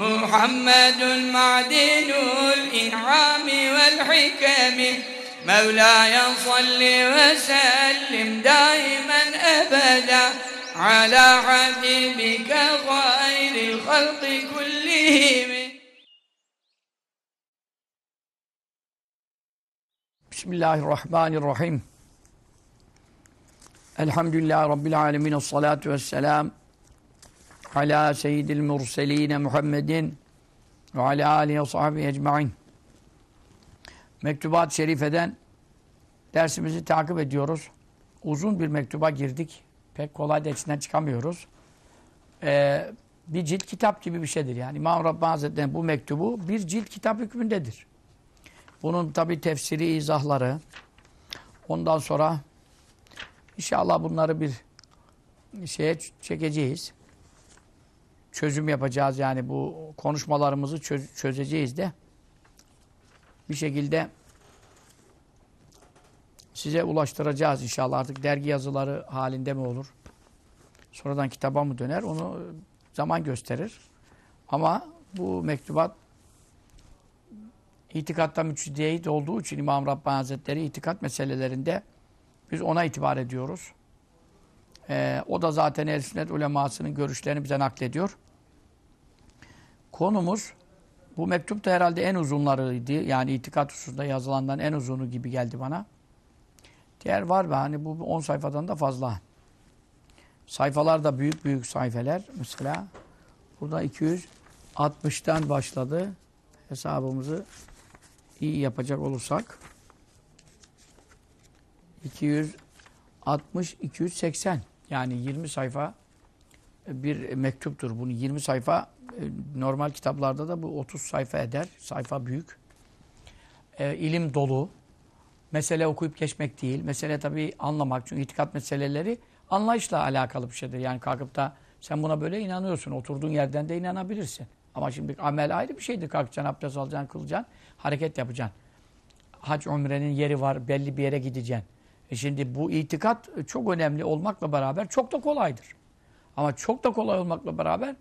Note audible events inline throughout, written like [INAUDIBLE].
محمد معدن الإنعام والحكم. مولاي صل وسلم دائما أبدا على حبيبك خير الخلق كلهم. بسم الله الرحمن الرحيم. الحمد لله رب العالمين الصلاة والسلام Ala seyyidil murseline Muhammedin ve ala alihi ve sahbihi ecma'in. Mektubat-ı Şerife'den dersimizi takip ediyoruz. Uzun bir mektuba girdik. Pek kolay da içinden çıkamıyoruz. Ee, bir cilt kitap gibi bir şeydir yani. İmam Rabbani Hazretleri'nin bu mektubu bir cilt kitap hükmündedir. Bunun tabi tefsiri, izahları. Ondan sonra inşallah bunları bir şeye çekeceğiz. Çözüm yapacağız yani bu konuşmalarımızı çöz çözeceğiz de bir şekilde size ulaştıracağız inşallah. Artık dergi yazıları halinde mi olur? Sonradan kitaba mı döner? Onu zaman gösterir. Ama bu mektubat itikatta müçtehit olduğu için İmam Rabbani Hazretleri itikat meselelerinde biz ona itibar ediyoruz. Ee, o da zaten el sünnet ulemasının görüşlerini bize naklediyor. Konumuz bu mektup da herhalde en uzunlarıydı. Yani itikat hususunda yazılandan en uzunu gibi geldi bana. Diğer var mı? Hani bu 10 sayfadan da fazla. Sayfalar da büyük büyük sayfeler. Mesela burada 260'tan başladı. Hesabımızı iyi yapacak olursak 260 280 yani 20 sayfa bir mektuptur. Bunu 20 sayfa e, normal kitaplarda da bu 30 sayfa eder. Sayfa büyük. E, ilim dolu. Mesele okuyup geçmek değil. Mesele tabii anlamak. Çünkü itikat meseleleri anlayışla alakalı bir şeydir. Yani kalkıp da sen buna böyle inanıyorsun. Oturduğun yerden de inanabilirsin. Ama şimdi amel ayrı bir şeydir. Kalkacaksın, abdest alacaksın, kılacaksın, hareket yapacaksın. Hac umrenin yeri var, belli bir yere gideceksin. E şimdi bu itikat çok önemli olmakla beraber çok da kolaydır. Ama çok da kolay olmakla beraber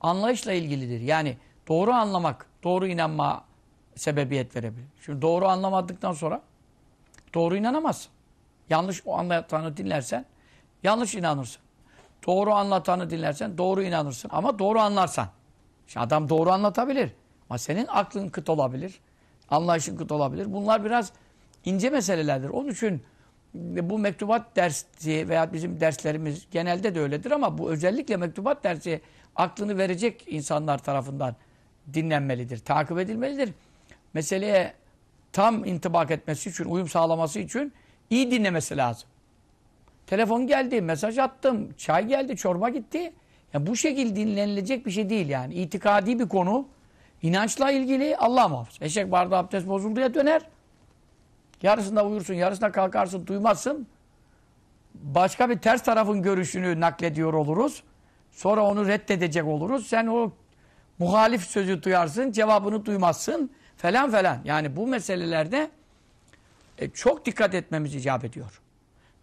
anlayışla ilgilidir. Yani doğru anlamak, doğru inanma sebebiyet verebilir. Şimdi doğru anlamadıktan sonra doğru inanamazsın. Yanlış anlatanı dinlersen yanlış inanırsın. Doğru anlatanı dinlersen doğru inanırsın. Ama doğru anlarsan. Şimdi adam doğru anlatabilir. Ama senin aklın kıt olabilir. Anlayışın kıt olabilir. Bunlar biraz ince meselelerdir. Onun için bu mektubat dersi veya bizim derslerimiz genelde de öyledir ama bu özellikle mektubat dersi aklını verecek insanlar tarafından dinlenmelidir, takip edilmelidir. Meseleye tam intibak etmesi için, uyum sağlaması için iyi dinlemesi lazım. Telefon geldi, mesaj attım, çay geldi, çorba gitti. Yani bu şekilde dinlenilecek bir şey değil yani. İtikadi bir konu, inançla ilgili Allah muhafaza. Eşek bardağı abdest bozulduya döner. Yarısında uyursun, yarısında kalkarsın, duymazsın. Başka bir ters tarafın görüşünü naklediyor oluruz. Sonra onu reddedecek oluruz. Sen o muhalif sözü duyarsın, cevabını duymazsın falan falan. Yani bu meselelerde e, çok dikkat etmemiz icap ediyor.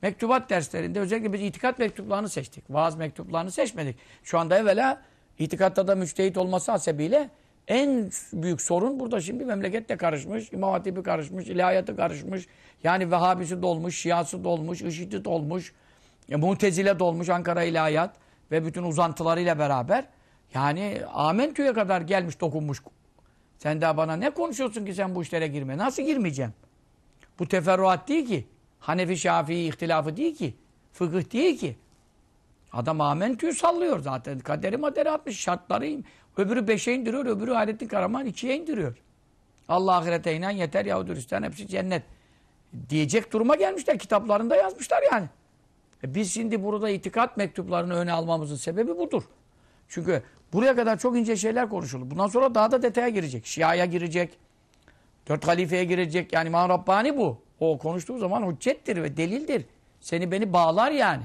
Mektubat derslerinde özellikle biz itikat mektuplarını seçtik. Vaaz mektuplarını seçmedik. Şu anda evvela itikatta da müçtehit olması hasebiyle en büyük sorun burada şimdi memlekette karışmış, İmam Hatibi karışmış, ilahiyatı karışmış. Yani Vehhabisi dolmuş, Şiası dolmuş, IŞİD'i dolmuş, e, Mutezile dolmuş, Ankara ilahiyat ve bütün uzantılarıyla beraber. Yani Amentü'ye kadar gelmiş, dokunmuş. Sen daha bana ne konuşuyorsun ki sen bu işlere girme? Nasıl girmeyeceğim? Bu teferruat değil ki. Hanefi Şafii ihtilafı değil ki. Fıkıh değil ki. Adam amentüyü sallıyor zaten. Kaderi maderi atmış. Şartları öbürü beşe indiriyor. Öbürü Hayrettin Karaman ikiye indiriyor. Allah ahirete inan yeter Yahudi Hristiyan hepsi cennet. Diyecek duruma gelmişler. Kitaplarında yazmışlar yani. E biz şimdi burada itikat mektuplarını öne almamızın sebebi budur. Çünkü buraya kadar çok ince şeyler konuşuldu. Bundan sonra daha da detaya girecek. Şia'ya girecek. Dört halifeye girecek yani İmam Rabbani bu. O konuştuğu zaman hüccettir ve delildir. Seni beni bağlar yani.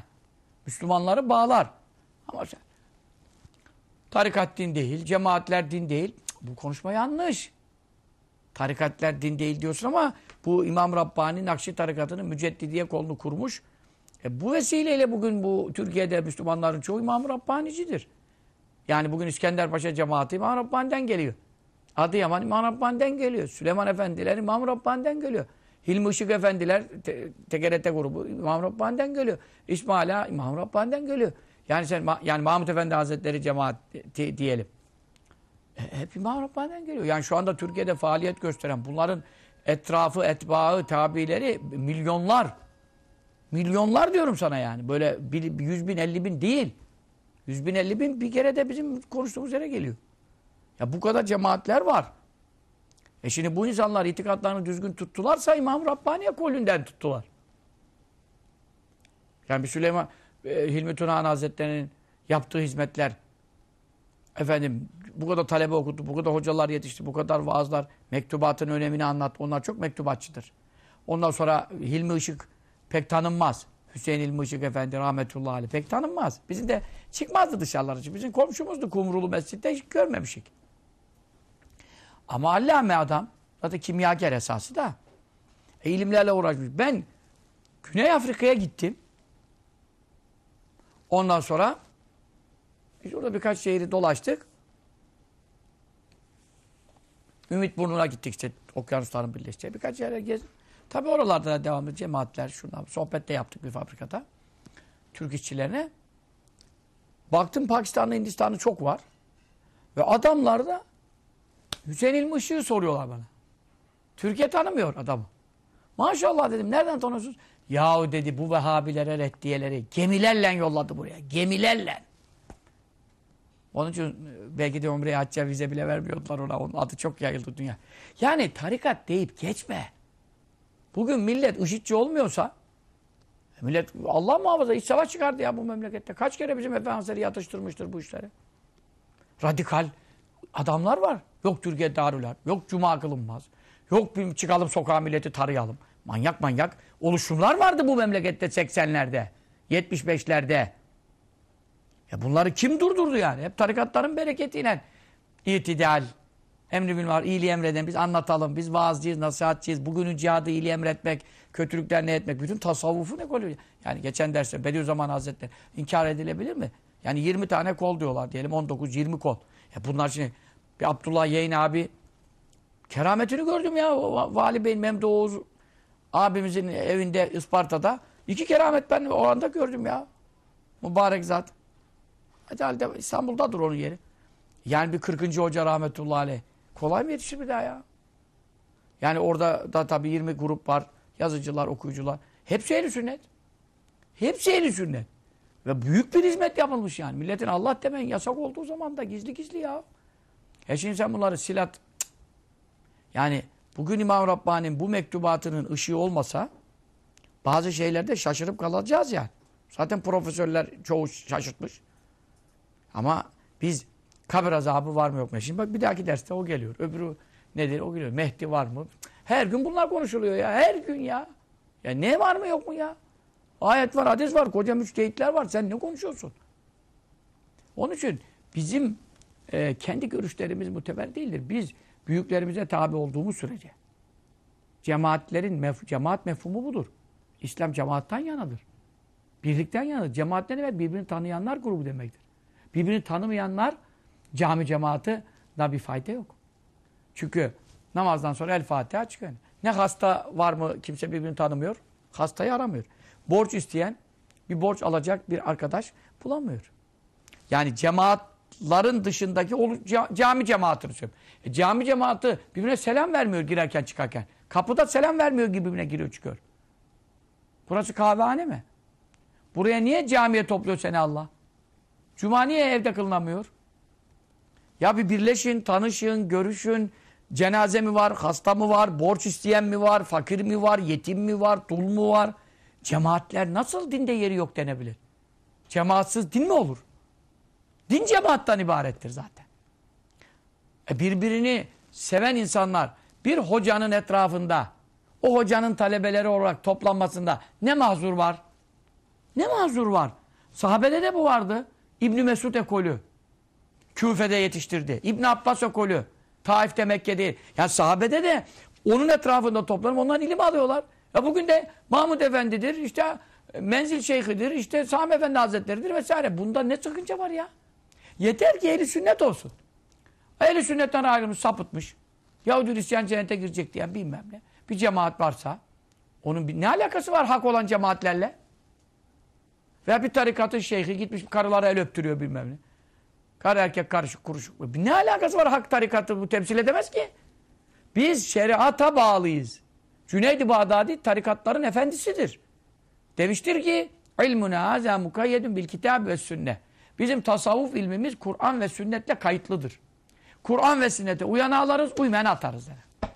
Müslümanları bağlar. Ama sen tarikat din değil, cemaatler din değil. Bu konuşma yanlış. Tarikatler din değil diyorsun ama bu İmam Rabbani Nakşi tarikatının müceddidiye kolunu kurmuş. E bu vesileyle bugün bu Türkiye'de Müslümanların çoğu İmam Rabbanicidir. Yani bugün İskenderpaşa cemaati İmam Rabbani'den geliyor. Adıyaman İmam Rabbani'den geliyor. Süleyman Efendiler İmam Rabbani'den geliyor. Hilmi Işık Efendiler te TGRT grubu İmam Rabbani'den geliyor. İsmaila İmam Rabbani'den geliyor. Yani sen yani Mahmut Efendi Hazretleri cemaat diyelim. E, hep İmam Rabbani'den geliyor. Yani şu anda Türkiye'de faaliyet gösteren bunların etrafı, etbaı, tabileri milyonlar. Milyonlar diyorum sana yani. Böyle bir, yüz bin, elli bin değil. Yüz bin, elli bin bir kere de bizim konuştuğumuz yere geliyor. Ya bu kadar cemaatler var. E şimdi bu insanlar itikatlarını düzgün tuttularsa İmam Rabbaniye kolünden tuttular. Yani bir Süleyman Hilmi Tunahan Hazretleri'nin yaptığı hizmetler efendim bu kadar talebe okuttu, bu kadar hocalar yetişti, bu kadar vaazlar, mektubatın önemini anlattı. Onlar çok mektubatçıdır. Ondan sonra Hilmi Işık pek tanınmaz. Hüseyin İlmi Işık Efendi rahmetullahi aleyh pek tanınmaz. Bizim de çıkmazdı dışarılara. Bizim komşumuzdu Kumrulu Mescid'de hiç görmemişik. Ama allame adam. Zaten kimyager esası da. E, ilimlerle uğraşmış. Ben Güney Afrika'ya gittim. Ondan sonra biz orada birkaç şehri dolaştık. Ümit Burnu'na gittik işte okyanusların birleştiği birkaç yere gezdik. Tabi oralarda da devamlı cemaatler şundan sohbet de yaptık bir fabrikada. Türk işçilerine. Baktım Pakistan'da Hindistan'da çok var. Ve adamlar da Hüseyin İlmi Işık'ı soruyorlar bana. Türkiye tanımıyor adamı. Maşallah dedim. Nereden tanıyorsunuz? Yahu dedi bu Vehhabilere, reddiyeleri gemilerle yolladı buraya. Gemilerle. Onun için e, belki de Umre'ye hacca vize bile vermiyorlar ona. Onun adı çok yayıldı dünya. Yani tarikat deyip geçme. Bugün millet IŞİD'ci olmuyorsa millet Allah muhafaza iç savaş çıkardı ya bu memlekette. Kaç kere bizim Efendimizleri yatıştırmıştır bu işleri. Radikal adamlar var. Yok Türkiye Darüler, yok Cuma kılınmaz. Yok çıkalım sokağa milleti tarayalım. Manyak manyak oluşumlar vardı bu memlekette 80'lerde, 75'lerde. Ya bunları kim durdurdu yani? Hep tarikatların bereketiyle. İtidal, emri bil var, iyiliği emreden biz anlatalım. Biz vaazcıyız, nasihatçıyız. Bugünün cihadı iyiliği emretmek, kötülükler ne etmek. Bütün tasavvufu ne kolü? Yani geçen derste Bediüzzaman Hazretleri inkar edilebilir mi? Yani 20 tane kol diyorlar diyelim 19-20 kol. Ya bunlar şimdi bir Abdullah Yeğen abi kerametini gördüm ya. Vali Bey Memdu Oğuz abimizin evinde Isparta'da. iki keramet ben o anda gördüm ya. Mübarek zat. Herhalde İstanbul'dadır onun yeri. Yani bir 40. hoca rahmetullahi aleyh. Kolay mı yetişir bir daha ya? Yani orada da tabii 20 grup var. Yazıcılar, okuyucular. Hepsi ehli sünnet. Hepsi ehli sünnet. Ve büyük bir hizmet yapılmış yani. Milletin Allah demeyin yasak olduğu zaman da gizli gizli ya. E şimdi sen bunları silat... Yani bugün İmam Rabbani'nin bu mektubatının ışığı olmasa bazı şeylerde şaşırıp kalacağız yani. Zaten profesörler çoğu şaşırtmış. Ama biz kabir azabı var mı yok mu? Şimdi bak bir dahaki derste o geliyor. Öbürü nedir o geliyor. Mehdi var mı? Her gün bunlar konuşuluyor ya. Her gün ya. Ya ne var mı yok mu ya? Ayet var, hadis var, koca müçtehitler var. Sen ne konuşuyorsun? Onun için bizim e, kendi görüşlerimiz muteber değildir. Biz büyüklerimize tabi olduğumuz sürece. Cemaatlerin mef cemaat mefhumu budur. İslam cemaattan yanadır. Birlikten yanadır. Cemaat ne demek? Birbirini tanıyanlar grubu demektir. Birbirini tanımayanlar cami cemaati da bir fayda yok. Çünkü namazdan sonra El Fatiha çıkıyor. Ne hasta var mı kimse birbirini tanımıyor. Hastayı aramıyor. Borç isteyen bir borç alacak bir arkadaş bulamıyor. Yani cemaatların dışındaki cami cemaatini söylüyorum. E, cami cemaati birbirine selam vermiyor girerken çıkarken. Kapıda selam vermiyor gibi birbirine giriyor çıkıyor. Burası kahvehane mi? Buraya niye camiye topluyor seni Allah? Cuma niye evde kılınamıyor? Ya bir birleşin, tanışın, görüşün. Cenaze mi var, hasta mı var, borç isteyen mi var, fakir mi var, yetim mi var, dul mu var? Cemaatler nasıl dinde yeri yok denebilir? Cemaatsız din mi olur? Din cemaattan ibarettir zaten. E birbirini seven insanlar bir hocanın etrafında o hocanın talebeleri olarak toplanmasında ne mahzur var? Ne mahzur var? Sahabede de bu vardı. İbn Mesud ekolü. Küfe'de yetiştirdi. İbn Abbas ekolü. Taif'te Mekke'de. Yani sahabede de onun etrafında toplanıp ondan ilim alıyorlar. Ya bugün de Mahmud Efendi'dir, işte Menzil Şeyhi'dir, işte Sami Efendi Hazretleri'dir vesaire. Bunda ne sıkınca var ya? Yeter ki ehli sünnet olsun. Ehli sünnetten ayrılmış, sapıtmış. Yahudi Hristiyan cennete girecek diyen bilmem ne. Bir cemaat varsa onun bir, ne alakası var hak olan cemaatlerle? Veya bir tarikatın şeyhi gitmiş karılara el öptürüyor bilmem ne. Karı erkek karışık kuruşuk. Ne alakası var hak tarikatı bu temsil edemez ki? Biz şeriata bağlıyız. Cüneyd-i Bağdadi tarikatların efendisidir. Demiştir ki ilmuna haza mukayyedun bil kitab ve sünne. Bizim tasavvuf ilmimiz Kur'an ve sünnetle kayıtlıdır. Kur'an ve sünnete uyanı alırız, uymayanı atarız. Yani.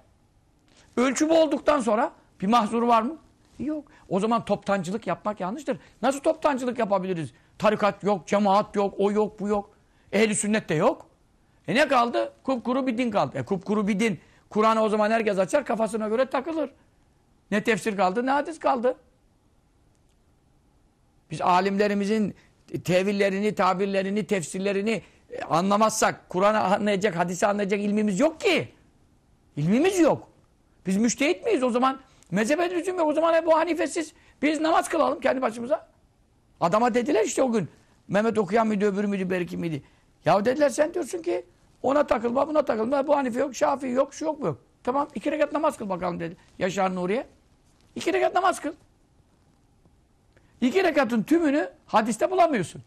Ölçü bu olduktan sonra bir mahzuru var mı? Yok. O zaman toptancılık yapmak yanlıştır. Nasıl toptancılık yapabiliriz? Tarikat yok, cemaat yok, o yok, bu yok. Ehli sünnet de yok. E ne kaldı? Kupkuru bir din kaldı. E kupkuru bir din. Kur'an'ı o zaman herkes açar, kafasına göre takılır. Ne tefsir kaldı, ne hadis kaldı. Biz alimlerimizin tevillerini, tabirlerini, tefsirlerini e, anlamazsak, Kur'an'ı anlayacak, hadisi anlayacak ilmimiz yok ki. İlmimiz yok. Biz müştehit miyiz o zaman? Mezhebe lüzum yok. O zaman Ebu Hanifesiz. Biz namaz kılalım kendi başımıza. Adama dediler işte o gün. Mehmet okuyan mıydı, öbürü müydü, beriki miydi? Ya dediler sen diyorsun ki ona takılma, buna takılma. Bu Hanife yok, Şafii yok, şu yok bu yok. Tamam iki rekat namaz kıl bakalım dedi. Yaşar Nuriye. İki rekat namaz kıl. İki rekatın tümünü hadiste bulamıyorsun.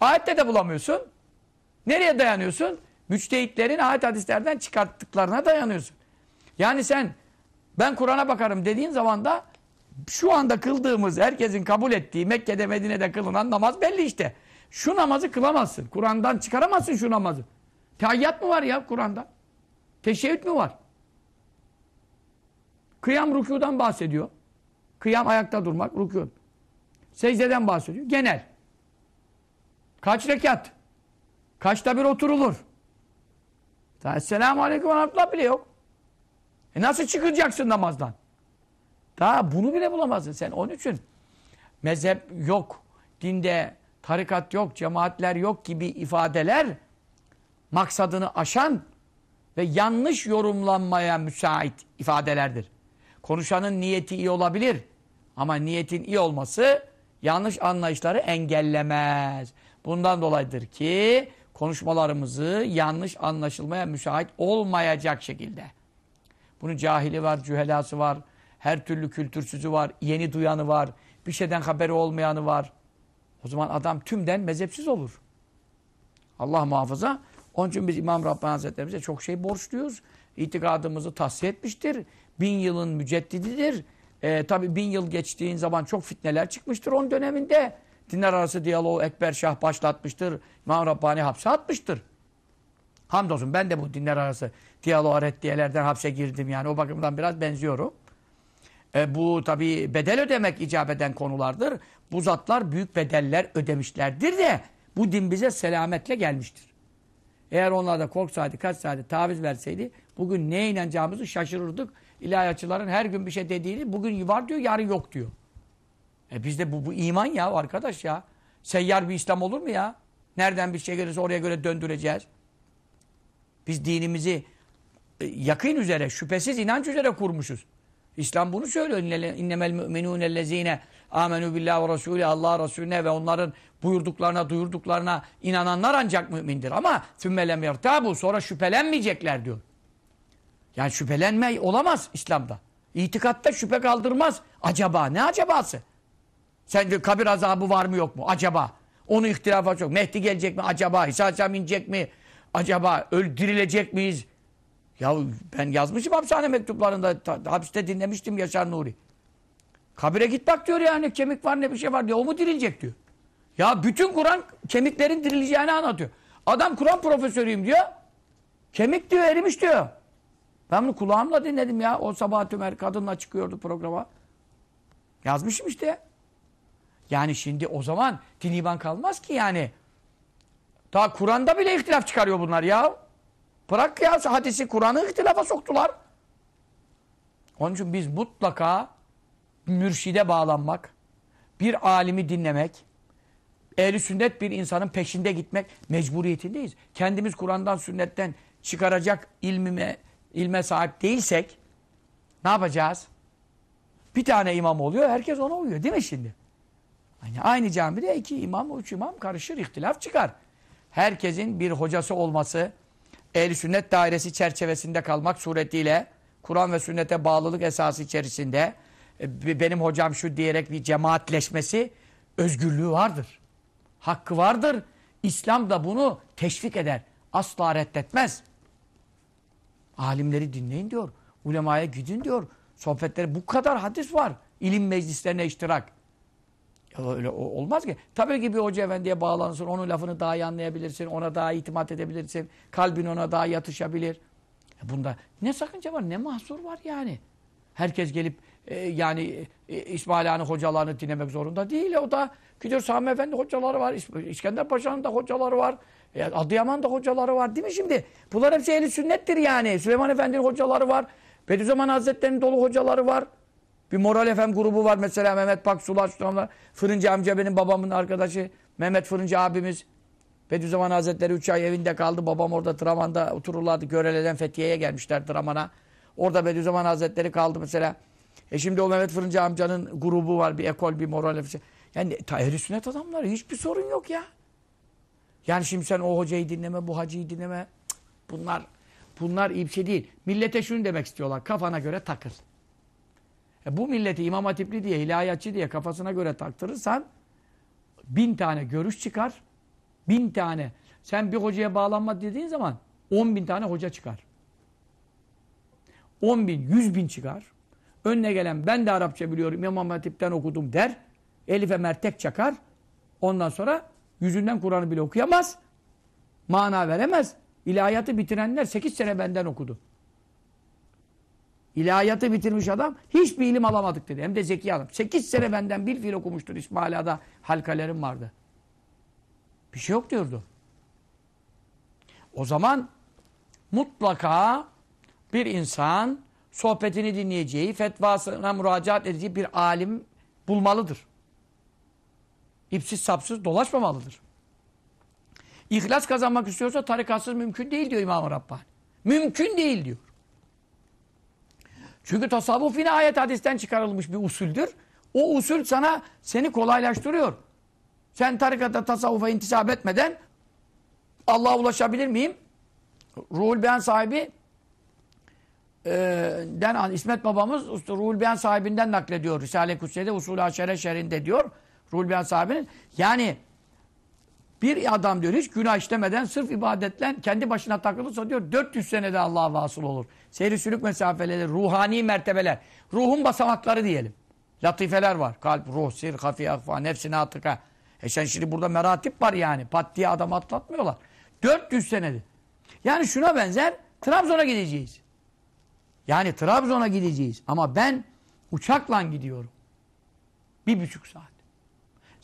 Ayette de bulamıyorsun. Nereye dayanıyorsun? Müçtehitlerin ayet hadislerden çıkarttıklarına dayanıyorsun. Yani sen ben Kur'an'a bakarım dediğin zaman da şu anda kıldığımız, herkesin kabul ettiği Mekke'de Medine'de kılınan namaz belli işte. Şu namazı kılamazsın. Kur'an'dan çıkaramazsın şu namazı. Tehayyat mı var ya Kur'an'da? Teşebbüt mü var? Kıyam rükudan bahsediyor. Kıyam ayakta durmak, rükû. Secdeden bahsediyor. Genel. Kaç rekat? Kaçta bir oturulur? Esselamu Aleyküm Rahmetullah bile yok. E nasıl çıkacaksın namazdan? Daha bunu bile bulamazsın sen. Onun için mezhep yok, dinde tarikat yok, cemaatler yok gibi ifadeler maksadını aşan ve yanlış yorumlanmaya müsait ifadelerdir. Konuşanın niyeti iyi olabilir ama niyetin iyi olması yanlış anlayışları engellemez. Bundan dolayıdır ki konuşmalarımızı yanlış anlaşılmaya müsait olmayacak şekilde. Bunun cahili var, cühelası var, her türlü kültürsüzü var, yeni duyanı var, bir şeyden haberi olmayanı var. O zaman adam tümden mezhepsiz olur. Allah muhafaza. Onun için biz İmam Rabbani Hazretlerimize çok şey borçluyuz. İtikadımızı tahsiye etmiştir. Bin yılın müceddididir. Ee, Tabi bin yıl geçtiğin zaman çok fitneler çıkmıştır onun döneminde. Dinler arası diyaloğu Ekber Şah başlatmıştır. İmam Rabbani hapse atmıştır. Hamdolsun ben de bu dinler arası diyaloğa reddiyelerden hapse girdim yani o bakımdan biraz benziyorum. E, bu tabi bedel ödemek icap eden konulardır. Bu zatlar büyük bedeller ödemişlerdir de bu din bize selametle gelmiştir. Eğer onlar da korksaydı, kaç saati taviz verseydi bugün neye inanacağımızı şaşırırdık. İlahiyatçıların her gün bir şey dediğini bugün var diyor, yarın yok diyor. E bizde bu, bu iman ya arkadaş ya. Seyyar bir İslam olur mu ya? Nereden bir şey gelirse oraya göre döndüreceğiz. Biz dinimizi e, yakın üzere, şüphesiz inanç üzere kurmuşuz. İslam bunu söylüyor. İnnemel müminûnellezîne âmenû billâhi ve rasûlî Allah Resulüne ve onların buyurduklarına, duyurduklarına inananlar ancak mümindir. Ama thümmelem yertâbû sonra şüphelenmeyecekler diyor. Yani şüphelenme olamaz İslam'da. İtikatta şüphe kaldırmaz. Acaba ne acabası? Sence kabir azabı var mı yok mu? Acaba. Onu ihtilafa çok. Mehdi gelecek mi? Acaba. İsa Aleyhisselam inecek mi? Acaba öldürülecek miyiz? Ya ben yazmışım hapishane mektuplarında. Hapiste dinlemiştim Yaşar Nuri. Kabire git bak diyor yani kemik var ne bir şey var diyor. O mu dirilecek diyor. Ya bütün Kur'an kemiklerin dirileceğini anlatıyor. Adam Kur'an profesörüyüm diyor. Kemik diyor erimiş diyor. Ben bunu kulağımla dinledim ya. O sabah Tümer kadınla çıkıyordu programa. Yazmışım işte. Yani şimdi o zaman din iman kalmaz ki yani. Daha Kur'an'da bile ihtilaf çıkarıyor bunlar ya. Bırak ya hadisi Kur'an'ı ihtilafa soktular. Onun için biz mutlaka mürşide bağlanmak, bir alimi dinlemek, ehli sünnet bir insanın peşinde gitmek mecburiyetindeyiz. Kendimiz Kur'an'dan, sünnetten çıkaracak ilmime, ilme sahip değilsek ne yapacağız? Bir tane imam oluyor, herkes ona uyuyor değil mi şimdi? Yani aynı camide iki imam, üç imam karışır, ihtilaf çıkar. Herkesin bir hocası olması, ehl sünnet dairesi çerçevesinde kalmak suretiyle Kur'an ve sünnete bağlılık esası içerisinde e, benim hocam şu diyerek bir cemaatleşmesi özgürlüğü vardır. Hakkı vardır. İslam da bunu teşvik eder. Asla reddetmez. Alimleri dinleyin diyor. Ulemaya gidin diyor. Sohbetleri bu kadar hadis var. İlim meclislerine iştirak. Öyle olmaz ki. Tabii ki bir hoca efendiye bağlanırsın. Onun lafını daha iyi anlayabilirsin. Ona daha itimat edebilirsin. Kalbin ona daha yatışabilir. Bunda ne sakınca var ne mahsur var yani. Herkes gelip e, yani e, İsmail Han'ın hocalarını dinlemek zorunda değil. O da gidiyor Sami Efendi hocaları var. İskender Paşa'nın da hocaları var. E, Adıyaman'da hocaları var değil mi şimdi? Bunlar hepsi ehli sünnettir yani. Süleyman Efendi'nin hocaları var. Bediüzzaman Hazretleri'nin dolu hocaları var. Bir Moral FM grubu var mesela Mehmet Paksulaş, Fırıncı amca benim babamın arkadaşı. Mehmet Fırıncı abimiz. Bediüzzaman Hazretleri 3 ay evinde kaldı. Babam orada Traman'da otururlardı. Görele'den Fethiye'ye gelmişler Traman'a. Orada Bediüzzaman Hazretleri kaldı mesela. E şimdi o Mehmet Fırıncı amcanın grubu var. Bir ekol, bir moral. Bir. Yani ehli sünnet adamları hiçbir sorun yok ya. Yani şimdi sen o hocayı dinleme, bu hacıyı dinleme. Cık, bunlar bunlar iyi bir şey değil. Millete şunu demek istiyorlar. Kafana göre takıl. E bu milleti İmam Hatipli diye, ilahiyatçı diye kafasına göre taktırırsan bin tane görüş çıkar. Bin tane. Sen bir hocaya bağlanma dediğin zaman on bin tane hoca çıkar. On bin, yüz bin çıkar. Önüne gelen ben de Arapça biliyorum İmam Hatip'ten okudum der. Elif'e mertek çakar. Ondan sonra yüzünden Kur'an'ı bile okuyamaz. Mana veremez. İlahiyatı bitirenler sekiz sene benden okudu. İlahiyatı bitirmiş adam hiçbir ilim alamadık dedi. Hem de zeki adam. Sekiz sene benden bir fiil okumuştur. İsmaila'da halkalerim vardı. Bir şey yok diyordu. O zaman mutlaka bir insan sohbetini dinleyeceği, fetvasına müracaat edeceği bir alim bulmalıdır. İpsiz sapsız dolaşmamalıdır. İhlas kazanmak istiyorsa tarikatsız mümkün değil diyor İmam-ı Rabbani. Mümkün değil diyor. Çünkü tasavvuf yine ayet hadisten çıkarılmış bir usuldür. O usul sana seni kolaylaştırıyor. Sen tarikata tasavvufa intisap etmeden Allah'a ulaşabilir miyim? Ruhul Beyan sahibi e, den İsmet babamız Ruhul Beyan sahibinden naklediyor. Risale-i Kutsiye'de Usul-i Aşere şerinde diyor. Ruhul Beyan sahibinin. Yani bir adam diyor hiç günah işlemeden sırf ibadetle kendi başına takılırsa diyor 400 senede Allah'a vasıl olur. Seyri sülük mesafeleri, ruhani mertebeler, ruhun basamakları diyelim. Latifeler var. Kalp, ruh, sir, hafi, akfa, nefsine atıka. E sen şimdi burada meratip var yani. Pat diye adam atlatmıyorlar. 400 senedir. Yani şuna benzer Trabzon'a gideceğiz. Yani Trabzon'a gideceğiz. Ama ben uçakla gidiyorum. Bir buçuk saat.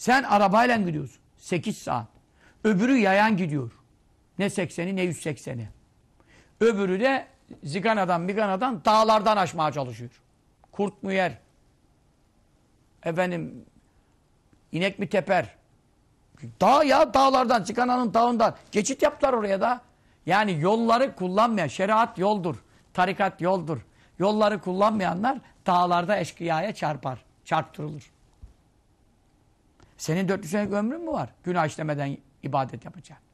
Sen arabayla gidiyorsun. Sekiz saat. Öbürü yayan gidiyor. Ne 80'i ne 180'i. Öbürü de Zigana'dan Migana'dan dağlardan aşmaya çalışıyor. Kurt mu yer? Efendim inek mi teper? Dağ ya dağlardan Zigana'nın dağından. Geçit yaptılar oraya da. Yani yolları kullanmayan, şeriat yoldur. Tarikat yoldur. Yolları kullanmayanlar dağlarda eşkıyaya çarpar. Çarptırılır. Senin 400 senelik ömrün mü var? Günah işlemeden ibadet yapacaksın.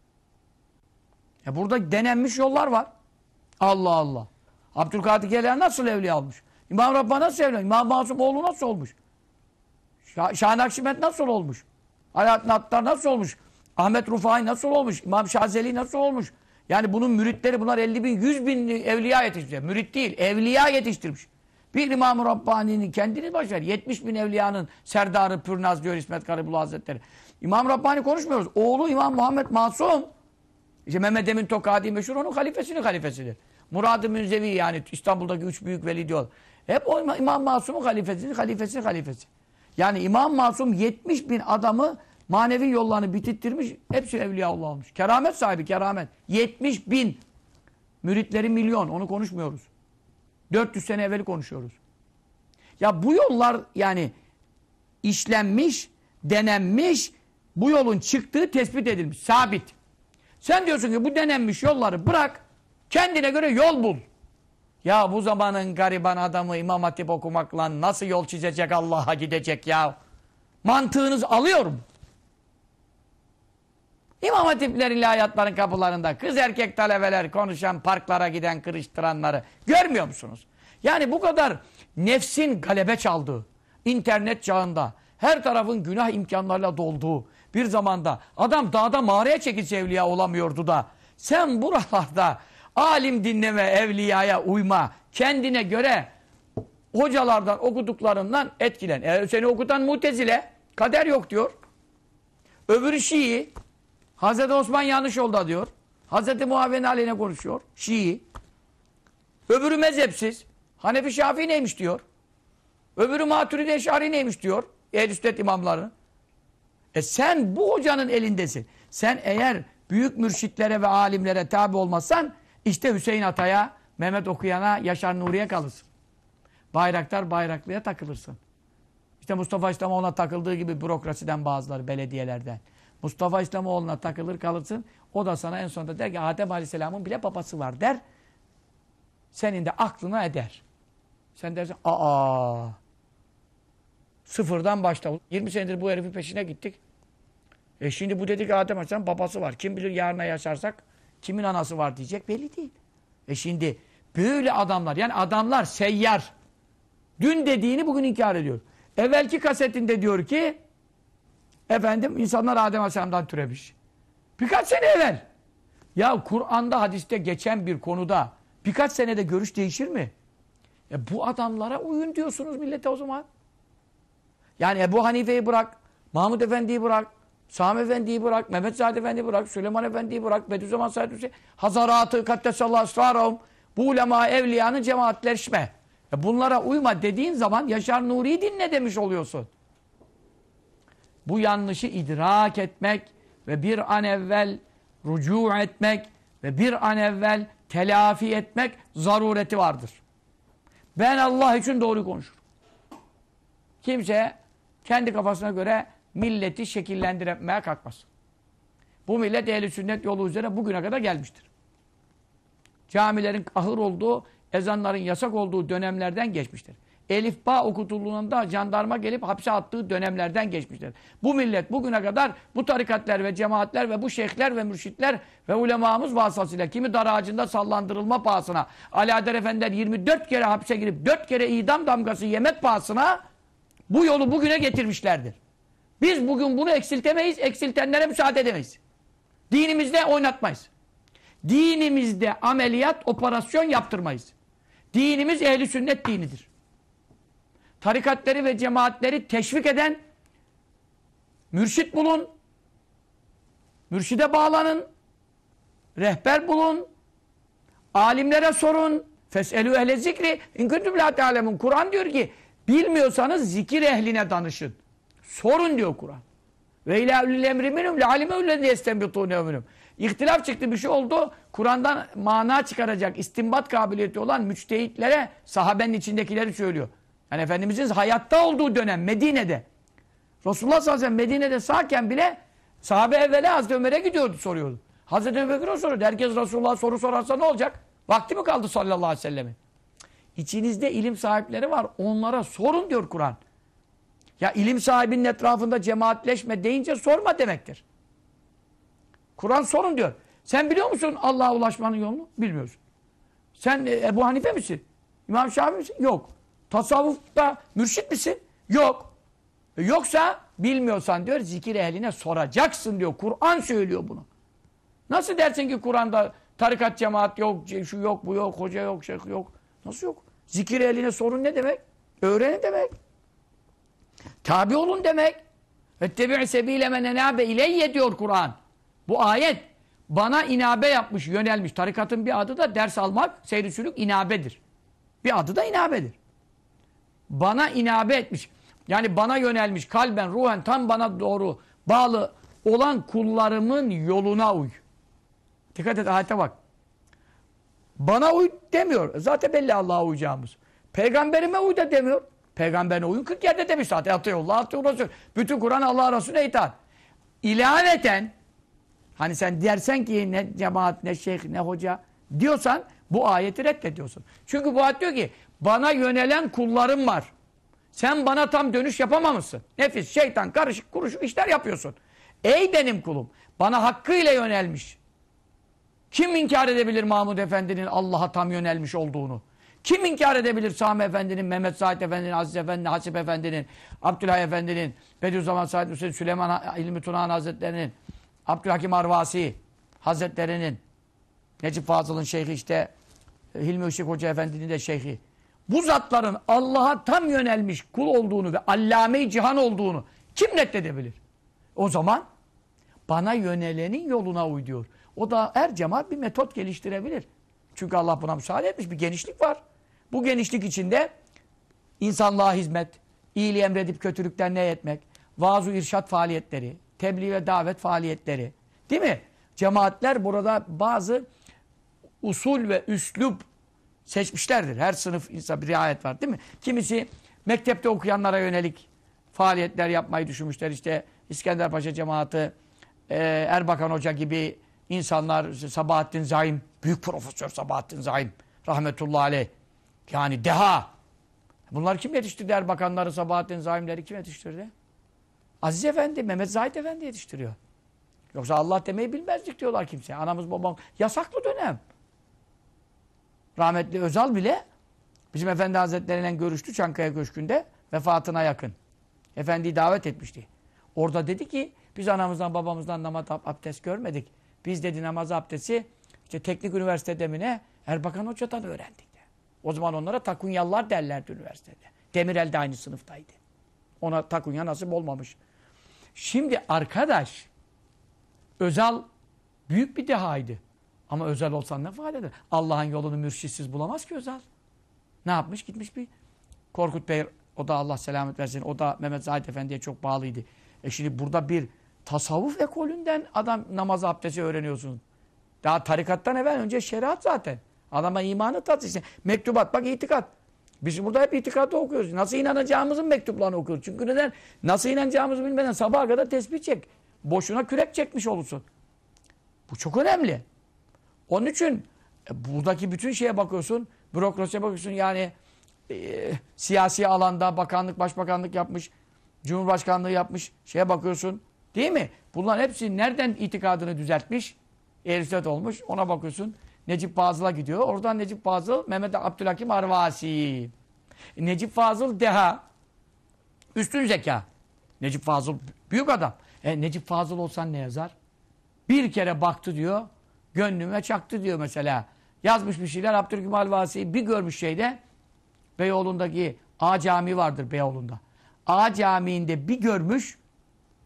E burada denenmiş yollar var. Allah Allah. Abdülkadir Geylani nasıl evliya olmuş? İmam Rabbani nasıl evliya? İmam Masumoğlu nasıl olmuş? Şah Şahin Akşimet nasıl olmuş? Alaaddin Attar nasıl olmuş? Ahmet Rufai nasıl olmuş? İmam Şazeli nasıl olmuş? Yani bunun müritleri bunlar 50 bin, 100 bin evliya yetiştirmiş. Mürit değil, evliya yetiştirmiş. Bir İmam-ı Rabbani'nin kendini başlar. 70 bin evliyanın serdarı Pürnaz diyor İsmet Garibullah Hazretleri. İmam Rabbani konuşmuyoruz. Oğlu İmam Muhammed Masum. İşte Mehmet Emin Tokadi meşhur onun halifesinin halifesidir. Murad-ı Münzevi yani İstanbul'daki üç büyük veli diyor. Hep o İmam Masum'un halifesinin halifesinin halifesi. Yani İmam Masum 70 bin adamı manevi yollarını bitirttirmiş. Hepsi Evliyaullah olmuş. Keramet sahibi keramet. 70 bin. Müritleri milyon. Onu konuşmuyoruz. 400 sene evveli konuşuyoruz. Ya bu yollar yani işlenmiş, denenmiş, bu yolun çıktığı tespit edilmiş, sabit. Sen diyorsun ki bu denenmiş yolları bırak, kendine göre yol bul. Ya bu zamanın gariban adamı İmam Hatip okumakla nasıl yol çizecek Allah'a gidecek ya? Mantığınız alıyor mu? İmam Hatipler ilahiyatların kapılarında kız erkek talebeler konuşan parklara giden kırıştıranları görmüyor musunuz? Yani bu kadar nefsin galebe çaldığı, internet çağında her tarafın günah imkanlarıyla dolduğu bir zamanda adam dağda mağaraya çekilse evliya olamıyordu da sen buralarda alim dinleme, evliyaya uyma, kendine göre hocalardan okuduklarından etkilen. E, seni okutan mutezile, kader yok diyor. Öbürü Şii, Hazreti Osman yanlış yolda diyor. Hazreti Muaviye'nin aleyhine konuşuyor. Şii. Öbürü mezhepsiz. Hanefi Şafii neymiş diyor. Öbürü Maturidi Eşari neymiş diyor. Ehl-i Sünnet imamları. E sen bu hocanın elindesin. Sen eğer büyük mürşitlere ve alimlere tabi olmazsan işte Hüseyin Atay'a, Mehmet Okuyan'a, Yaşar Nuri'ye kalırsın. Bayraktar Bayraklı'ya takılırsın. İşte Mustafa İslamoğlu'na takıldığı gibi bürokrasiden bazıları, belediyelerden. Mustafa İslamoğlu'na takılır kalırsın. O da sana en sonunda der ki Adem Aleyhisselam'ın bile babası var der. Senin de aklına eder. Sen dersin aa sıfırdan başla. 20 senedir bu herifin peşine gittik. E şimdi bu dedik Adem Aleyhisselam babası var. Kim bilir yarına yaşarsak kimin anası var diyecek belli değil. E şimdi böyle adamlar yani adamlar seyyar. Dün dediğini bugün inkar ediyor. Evvelki kasetinde diyor ki efendim insanlar Adem Aleyhisselam'dan türemiş. Birkaç sene evvel. Ya Kur'an'da hadiste geçen bir konuda birkaç senede görüş değişir mi? E bu adamlara uyun diyorsunuz millete o zaman. Yani Ebu Hanife'yi bırak, Mahmud Efendi'yi bırak, Sami Efendi'yi bırak, Mehmet Zahid Efendi'yi bırak, Süleyman Efendi'yi bırak, Bediüzzaman Said Hüseyin, Hazaratı, Kaddesallahu Esrarahum, bu ulema evliyanın cemaatleşme. E bunlara uyma dediğin zaman Yaşar Nuri'yi dinle demiş oluyorsun. Bu yanlışı idrak etmek ve bir an evvel rucu etmek ve bir an evvel telafi etmek zarureti vardır. Ben Allah için doğru konuşurum. Kimse kendi kafasına göre milleti şekillendirmeye kalkmasın. Bu millet ehli sünnet yolu üzere bugüne kadar gelmiştir. Camilerin ahır olduğu, ezanların yasak olduğu dönemlerden geçmiştir. Elif Ba okutulduğunda jandarma gelip hapse attığı dönemlerden geçmiştir. Bu millet bugüne kadar bu tarikatler ve cemaatler ve bu şeyhler ve mürşitler ve ulemamız vasıtasıyla kimi dar ağacında sallandırılma pahasına, Alaeddin Efendiler 24 kere hapse girip 4 kere idam damgası yemek pahasına bu yolu bugüne getirmişlerdir. Biz bugün bunu eksiltemeyiz, eksiltenlere müsaade edemeyiz. Dinimizde oynatmayız. Dinimizde ameliyat, operasyon yaptırmayız. Dinimiz ehli sünnet dinidir. Tarikatleri ve cemaatleri teşvik eden mürşit bulun, mürşide bağlanın, rehber bulun, alimlere sorun, feselu ehle zikri, in kuntum la ta'lemun. Kur'an diyor ki, bilmiyorsanız zikir ehline danışın. Sorun diyor Kur'an. Ve ilâ ulil emri minum yestenbitûne minum. İhtilaf çıktı bir şey oldu. Kur'an'dan mana çıkaracak, istinbat kabiliyeti olan müçtehitlere sahabenin içindekileri söylüyor. Yani Efendimizin hayatta olduğu dönem Medine'de. Resulullah sallallahu aleyhi ve sellem Medine'de sağken bile sahabe evvela Hazreti Ömer'e gidiyordu soruyordu. Hazreti Ömer'e soruyordu. Herkes Resulullah soru sorarsa ne olacak? Vakti mi kaldı sallallahu aleyhi ve sellemin? İçinizde ilim sahipleri var. Onlara sorun diyor Kur'an. Ya ilim sahibinin etrafında cemaatleşme deyince sorma demektir. Kur'an sorun diyor. Sen biliyor musun Allah'a ulaşmanın yolunu? Bilmiyorsun. Sen e, Ebu Hanife misin? İmam Şafii misin? Yok. Tasavvufta mürşit misin? Yok. E, yoksa bilmiyorsan diyor zikir ehline soracaksın diyor. Kur'an söylüyor bunu. Nasıl dersin ki Kur'an'da tarikat cemaat yok, şu yok, bu yok, hoca yok, şeyh yok. Nasıl yok? Zikir ehline sorun ne demek? Öğrenin demek. Tabi olun demek. Ettebi'i sebile men enabe ileyye diyor Kur'an. Bu ayet bana inabe yapmış, yönelmiş. Tarikatın bir adı da ders almak, seyri sülük inabedir. Bir adı da inabedir. Bana inabe etmiş. Yani bana yönelmiş, kalben, ruhen tam bana doğru bağlı olan kullarımın yoluna uy. Dikkat et ayete bak. Bana uy demiyor. Zaten belli Allah'a uyacağımız. Peygamberime uy da demiyor. Peygamberine uyun 40 yerde demiş zaten. Atıyor Allah, atıyor Resul. Bütün Kur'an Allah Resulüne itaat. İlaveten hani sen dersen ki ne cemaat, ne şeyh, ne hoca diyorsan bu ayeti reddediyorsun. Çünkü bu ayet diyor ki bana yönelen kullarım var. Sen bana tam dönüş yapamamışsın. Nefis, şeytan, karışık, kuruşuk işler yapıyorsun. Ey benim kulum, bana hakkıyla yönelmiş. Kim inkar edebilir Mahmud Efendi'nin Allah'a tam yönelmiş olduğunu? Kim inkar edebilir Sami Efendi'nin, Mehmet Said Efendi'nin, Aziz Efendi'nin, Hasip Efendi'nin, Abdülhay Efendi'nin, Bediüzzaman Said Hüseyin, Süleyman İlmi Tunahan Hazretleri'nin, Abdülhakim Arvasi Hazretleri'nin, Necip Fazıl'ın şeyhi işte, Hilmi Işık Hoca Efendi'nin de şeyhi. Bu zatların Allah'a tam yönelmiş kul olduğunu ve allame-i cihan olduğunu kim reddedebilir? O zaman bana yönelenin yoluna uy diyor. O da her cemaat bir metot geliştirebilir. Çünkü Allah buna müsaade etmiş. Bir genişlik var. Bu genişlik içinde insanlığa hizmet, iyiliği emredip kötülükten ne etmek, vaaz irşat faaliyetleri, tebliğ ve davet faaliyetleri. Değil mi? Cemaatler burada bazı usul ve üslup seçmişlerdir. Her sınıf insan bir riayet var değil mi? Kimisi mektepte okuyanlara yönelik faaliyetler yapmayı düşünmüşler. İşte İskenderpaşa cemaati, e, Erbakan Hoca gibi insanlar, Sabahattin Zaim, büyük profesör Sabahattin Zaim, rahmetullahi aleyh. Yani deha. Bunlar kim yetiştirdi Erbakanları, Sabahattin Zaimleri kim yetiştirdi? Aziz Efendi, Mehmet Zahid Efendi yetiştiriyor. Yoksa Allah demeyi bilmezdik diyorlar kimse. Anamız babam yasaklı dönem. Rahmetli Özal bile bizim Efendi Hazretleriyle görüştü Çankaya Köşkü'nde vefatına yakın. Efendiyi davet etmişti. Orada dedi ki biz anamızdan babamızdan namaz abdest görmedik. Biz dedi namaz abdesti işte teknik üniversitede mi Erbakan Hoca'dan öğrendik. De. O zaman onlara takunyallar derlerdi üniversitede. Demirel de aynı sınıftaydı. Ona takunya nasip olmamış. Şimdi arkadaş Özal büyük bir dehaydı. Ama özel olsan ne fayda eder? Allah'ın yolunu mürşitsiz bulamaz ki özel. Ne yapmış? Gitmiş bir Korkut Bey, o da Allah selamet versin, o da Mehmet Zahid Efendi'ye çok bağlıydı. E şimdi burada bir tasavvuf ekolünden adam namaz abdesti öğreniyorsun. Daha tarikattan evvel önce şeriat zaten. Adama imanı tat işte. Mektubat bak itikat. Biz burada hep itikadı okuyoruz. Nasıl inanacağımızın mektuplarını okuyoruz. Çünkü neden? Nasıl inanacağımızı bilmeden sabaha kadar tespih çek. Boşuna kürek çekmiş olursun. Bu çok önemli. Onun için e, buradaki bütün şeye bakıyorsun, bürokrasiye bakıyorsun yani e, siyasi alanda bakanlık, başbakanlık yapmış, cumhurbaşkanlığı yapmış şeye bakıyorsun. Değil mi? Bunların hepsi nereden itikadını düzeltmiş? Ehl olmuş. Ona bakıyorsun. Necip Fazıl'a gidiyor. Oradan Necip Fazıl, Mehmet Abdülhakim Arvasi. Necip Fazıl deha. Üstün zeka. Necip Fazıl büyük adam. E, Necip Fazıl olsan ne yazar? Bir kere baktı diyor. Gönlüme çaktı diyor mesela. Yazmış bir şeyler Abdülhakim Alvasi'yi bir görmüş şeyde Beyoğlu'ndaki A Camii vardır Beyoğlu'nda. A Camii'nde bir görmüş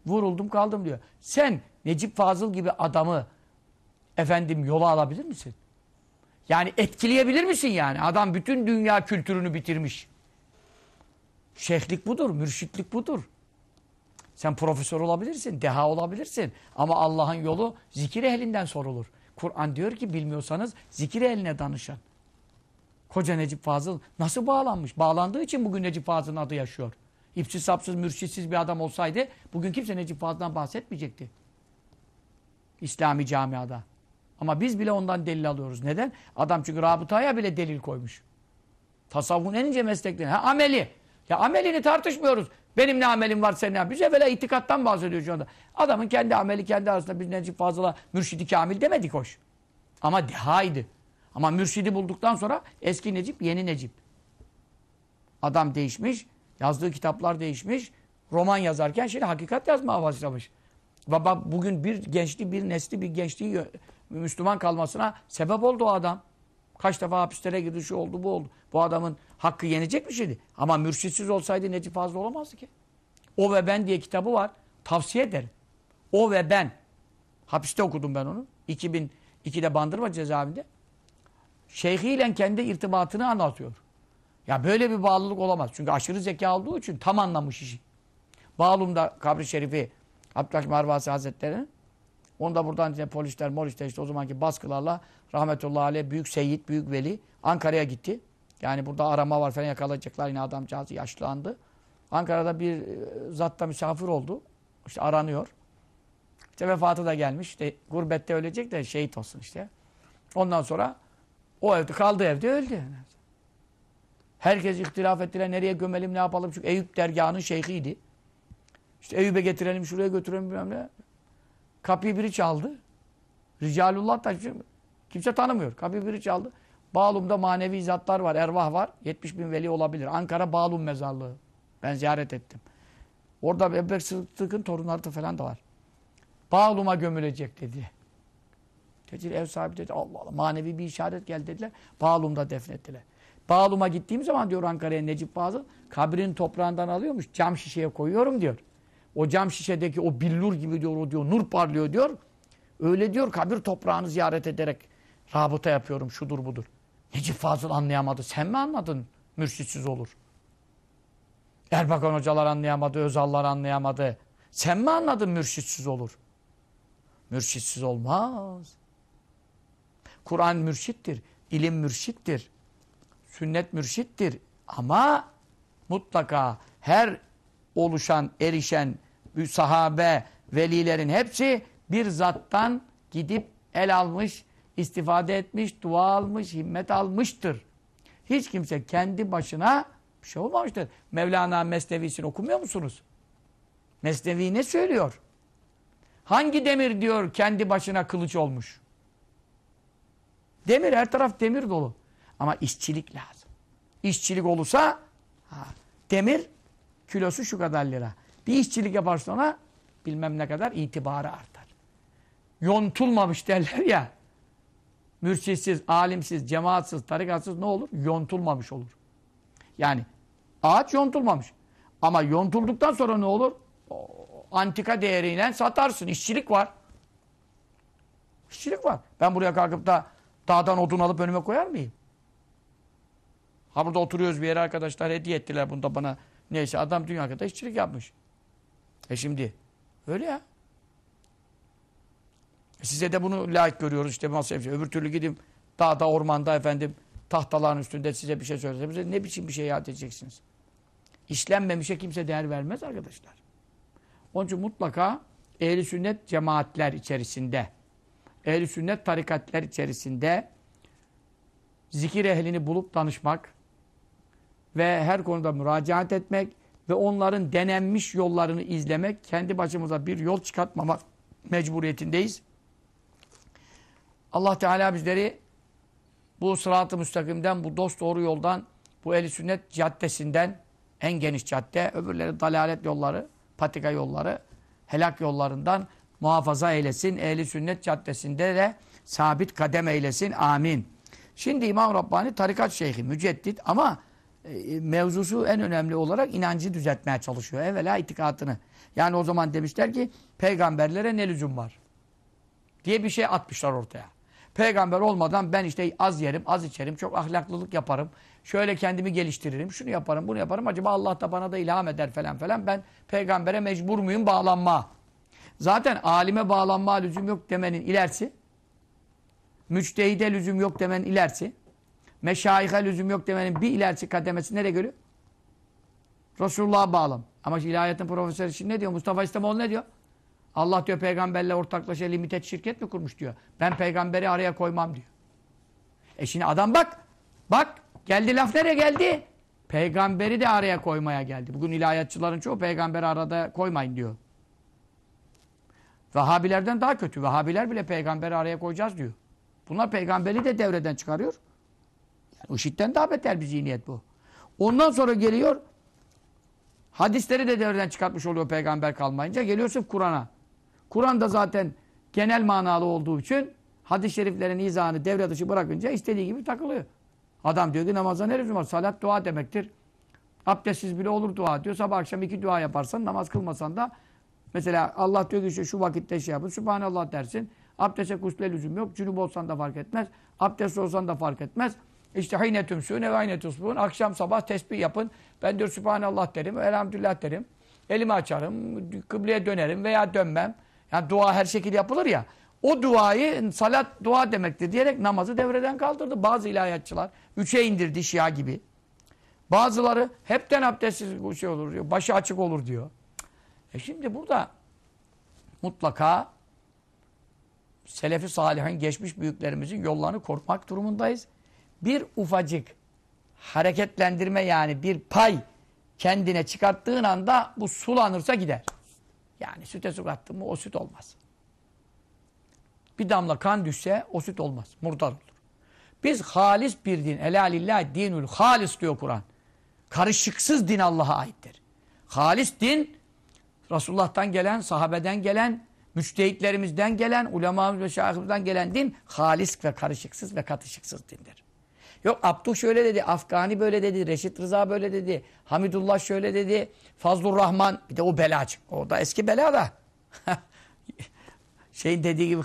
vuruldum kaldım diyor. Sen Necip Fazıl gibi adamı efendim yola alabilir misin? Yani etkileyebilir misin yani? Adam bütün dünya kültürünü bitirmiş. Şeyhlik budur, mürşitlik budur. Sen profesör olabilirsin, deha olabilirsin. Ama Allah'ın yolu zikir ehlinden sorulur. Kur'an diyor ki bilmiyorsanız zikir eline danışın. Koca Necip Fazıl nasıl bağlanmış? Bağlandığı için bugün Necip Fazıl'ın adı yaşıyor. İpsiz sapsız, mürşitsiz bir adam olsaydı bugün kimse Necip Fazıl'dan bahsetmeyecekti. İslami camiada. Ama biz bile ondan delil alıyoruz. Neden? Adam çünkü rabıtaya bile delil koymuş. Tasavvufun en ince meslekleri. Ha, ameli. Ya amelini tartışmıyoruz. Benim ne amelim var senin ne? Biz evvela itikattan bahsediyor şu anda. Adamın kendi ameli kendi arasında biz Necip Fazıl'a mürşidi kamil demedik hoş. Ama dehaydı. Ama mürşidi bulduktan sonra eski Necip yeni Necip. Adam değişmiş. Yazdığı kitaplar değişmiş. Roman yazarken şimdi hakikat yazmaya başlamış. Baba bugün bir gençliği bir nesli bir gençliği Müslüman kalmasına sebep oldu o adam. Kaç defa hapislere girdi oldu bu oldu. Bu adamın hakkı yenecek bir şeydi. Ama mürşitsiz olsaydı Necip Fazıl olamazdı ki. O ve Ben diye kitabı var. Tavsiye ederim. O ve Ben. Hapiste okudum ben onu. 2002'de Bandırma cezaevinde. Şeyhiyle kendi irtibatını anlatıyor. Ya böyle bir bağlılık olamaz. Çünkü aşırı zeka olduğu için tam anlamış işi. Bağlum'da kabri şerifi Abdülhakim Marvasi Hazretleri'nin onu da buradan işte polisler, molisler işte o zamanki baskılarla rahmetullahi aleyh büyük seyit, büyük veli Ankara'ya gitti. Yani burada arama var falan yakalayacaklar yine adamcağızı yaşlandı. Ankara'da bir e, zatta misafir oldu. İşte aranıyor. İşte vefatı da gelmiş. İşte gurbette ölecek de şehit olsun işte. Ondan sonra o evde kaldı evde öldü. Herkes ihtilaf ettiler. Nereye gömelim ne yapalım? Çünkü Eyüp dergahının şeyhiydi. İşte Eyüp'e getirelim şuraya götürelim bilmem ne. Kapıyı biri çaldı. Ricalullah da kimse tanımıyor. Kapıyı biri çaldı. Bağlum'da manevi zatlar var, ervah var. 70 bin veli olabilir. Ankara Bağlum mezarlığı. Ben ziyaret ettim. Orada Ebu Bekir Sıddık'ın torunları da falan da var. Bağlum'a gömülecek dedi. Dedi ev sahibi dedi Allah Allah manevi bir işaret geldi dediler. Bağlum'da defnettiler. Bağlum'a gittiğim zaman diyor Ankara'ya Necip Fazıl kabrin toprağından alıyormuş cam şişeye koyuyorum diyor. O cam şişedeki o billur gibi diyor o diyor nur parlıyor diyor. Öyle diyor kabir toprağını ziyaret ederek rabıta yapıyorum şudur budur. Necip Fazıl anlayamadı. Sen mi anladın? Mürşitsiz olur. Erbakan hocalar anlayamadı, Özallar anlayamadı. Sen mi anladın mürşitsiz olur? Mürşitsiz olmaz. Kur'an mürşittir, ilim mürşittir, sünnet mürşittir. Ama mutlaka her oluşan, erişen sahabe, velilerin hepsi bir zattan gidip el almış, istifade etmiş, dua almış, himmet almıştır. Hiç kimse kendi başına bir şey olmamıştır. Mevlana Mesnevi'sini okumuyor musunuz? Mesnevi ne söylüyor? Hangi demir diyor kendi başına kılıç olmuş? Demir her taraf demir dolu. Ama işçilik lazım. İşçilik olursa ha, demir kilosu şu kadar lira. Bir işçilik yaparsın ona bilmem ne kadar itibarı artar. Yontulmamış derler ya. Mürşitsiz, alimsiz, cemaatsiz, tarikatsız ne olur? Yontulmamış olur. Yani ağaç yontulmamış. Ama yontulduktan sonra ne olur? O, antika değeriyle satarsın. İşçilik var. İşçilik var. Ben buraya kalkıp da dağdan odun alıp önüme koyar mıyım? Ha burada oturuyoruz bir yere arkadaşlar hediye ettiler bunda bana. Neyse adam dünya kadar işçilik yapmış. E şimdi öyle ya. E size de bunu layık görüyoruz işte masraf. Öbür türlü gidip dağda ormanda efendim tahtaların üstünde size bir şey söylese ne biçim bir şey yad edeceksiniz. İşlenmemişe kimse değer vermez arkadaşlar. Onun için mutlaka ehli sünnet cemaatler içerisinde ehli sünnet tarikatler içerisinde zikir ehlini bulup danışmak ve her konuda müracaat etmek ve onların denenmiş yollarını izlemek, kendi başımıza bir yol çıkartmamak mecburiyetindeyiz. Allah Teala bizleri bu sırat-ı müstakimden, bu dost doğru yoldan, bu eli sünnet caddesinden, en geniş cadde, öbürleri dalalet yolları, patika yolları, helak yollarından muhafaza eylesin. Ehli sünnet caddesinde de sabit kadem eylesin. Amin. Şimdi İmam Rabbani tarikat şeyhi, müceddit ama mevzusu en önemli olarak inancı düzeltmeye çalışıyor. Evvela itikatını. Yani o zaman demişler ki peygamberlere ne lüzum var? Diye bir şey atmışlar ortaya. Peygamber olmadan ben işte az yerim, az içerim, çok ahlaklılık yaparım. Şöyle kendimi geliştiririm, şunu yaparım, bunu yaparım. Acaba Allah da bana da ilham eder falan falan. Ben peygambere mecbur muyum bağlanma? Zaten alime bağlanma lüzum yok demenin ilerisi. Müçtehide lüzum yok demenin ilerisi. Meşayihe lüzum yok demenin bir ilerisi kademesi nereye görüyor? Resulullah'a bağlam. Ama ilahiyetin profesörü için ne diyor? Mustafa İslamoğlu ne diyor? Allah diyor peygamberle ortaklaşa limited şirket mi kurmuş diyor. Ben peygamberi araya koymam diyor. E şimdi adam bak. Bak geldi laf nereye geldi? Peygamberi de araya koymaya geldi. Bugün ilahiyatçıların çoğu peygamberi arada koymayın diyor. Vehhabilerden daha kötü. Vehhabiler bile peygamberi araya koyacağız diyor. Bunlar peygamberi de devreden çıkarıyor. IŞİD'den daha beter bir zihniyet bu. Ondan sonra geliyor hadisleri de devreden çıkartmış oluyor peygamber kalmayınca. Geliyor sırf Kur'an'a. Kur'an da zaten genel manalı olduğu için hadis-i şeriflerin izahını devre dışı bırakınca istediği gibi takılıyor. Adam diyor ki namaza ne lüzum var? Salat dua demektir. Abdestsiz bile olur dua diyor. Sabah akşam iki dua yaparsan namaz kılmasan da mesela Allah diyor ki işte şu vakitte şey yapın. Sübhanallah dersin. Abdeste kusle lüzum yok. Cünüp olsan da fark etmez. Abdest olsan da fark etmez. İşte hayne tümsûne ve hayne tusbûn. Akşam sabah tesbih yapın. Ben diyor Sübhanallah derim. Elhamdülillah derim. Elimi açarım. Kıbleye dönerim veya dönmem. Yani dua her şekilde yapılır ya. O duayı salat dua demektir diyerek namazı devreden kaldırdı. Bazı ilahiyatçılar üçe indirdi Şia gibi. Bazıları hepten abdestsiz bu şey olur diyor. Başı açık olur diyor. E şimdi burada mutlaka Selefi Salihin geçmiş büyüklerimizin yollarını korumak durumundayız. Bir ufacık hareketlendirme yani bir pay kendine çıkarttığın anda bu sulanırsa gider. Yani süte su kattın mı o süt olmaz. Bir damla kan düşse o süt olmaz. Murdar olur. Biz halis bir din. Elalillah dinül halis diyor Kur'an. Karışıksız din Allah'a aittir. Halis din Resulullah'tan gelen, sahabeden gelen, müçtehitlerimizden gelen, ulemamız ve şahımızdan gelen din halis ve karışıksız ve katışıksız dindir. Yok Abdü şöyle dedi, Afgani böyle dedi, Reşit Rıza böyle dedi, Hamidullah şöyle dedi, Fazlur Rahman, bir de o belacık. O da eski bela da. [LAUGHS] Şeyin dediği gibi,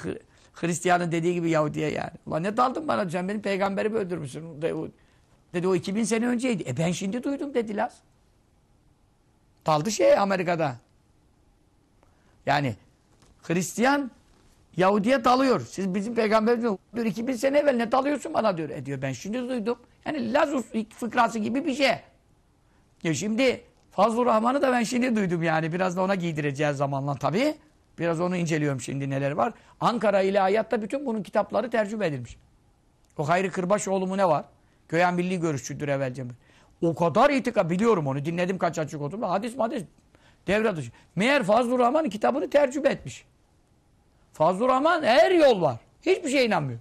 Hristiyanın dediği gibi Yahudiye yani. Ulan ne daldın bana, sen benim peygamberimi öldürmüşsün. Dedi o 2000 sene önceydi. E ben şimdi duydum dediler. Daldı şey Amerika'da. Yani Hristiyan Yahudi'ye dalıyor. Siz bizim peygamberimiz diyor 2000 sene evvel ne dalıyorsun bana diyor. E diyor ben şimdi duydum. Yani Lazus fıkrası gibi bir şey. Ya şimdi Fazlur Rahman'ı da ben şimdi duydum yani. Biraz da ona giydireceğiz zamanla tabii. Biraz onu inceliyorum şimdi neler var. Ankara İlahiyat'ta bütün bunun kitapları tercüme edilmiş. O Hayri Kırbaşoğlu mu ne var? Göğen Milli Görüşçüdür evvelce. O kadar itika biliyorum onu. Dinledim kaç açık oturum. Hadis madis devre dışı. Meğer Fazlur Rahman'ın kitabını tercüme etmiş. Fazlur Rahman her yol var. Hiçbir şeye inanmıyor.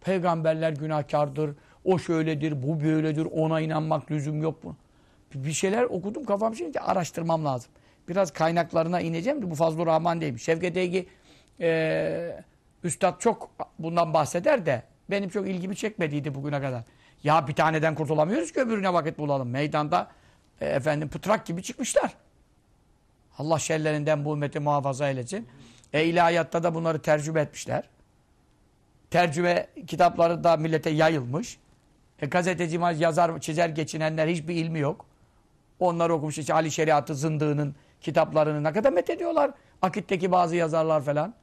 Peygamberler günahkardır. O şöyledir, bu böyledir. Ona inanmak lüzum yok bu. Bir şeyler okudum kafam şimdi araştırmam lazım. Biraz kaynaklarına ineceğim. Bu Fazlur Rahman değilmiş. Şevket Egi e, Üstad çok bundan bahseder de benim çok ilgimi çekmediydi bugüne kadar. Ya bir taneden kurtulamıyoruz ki öbürüne vakit bulalım. Meydanda e, efendim pıtrak gibi çıkmışlar. Allah şerlerinden bu ümmeti muhafaza eylesin. E ilahiyatta da bunları tercüme etmişler. Tercüme kitapları da millete yayılmış. E gazeteci, yazar, çizer geçinenler hiçbir ilmi yok. Onlar okumuş işte Ali Şeriatı Zındığı'nın kitaplarını ne kadar met ediyorlar. Akit'teki bazı yazarlar falan.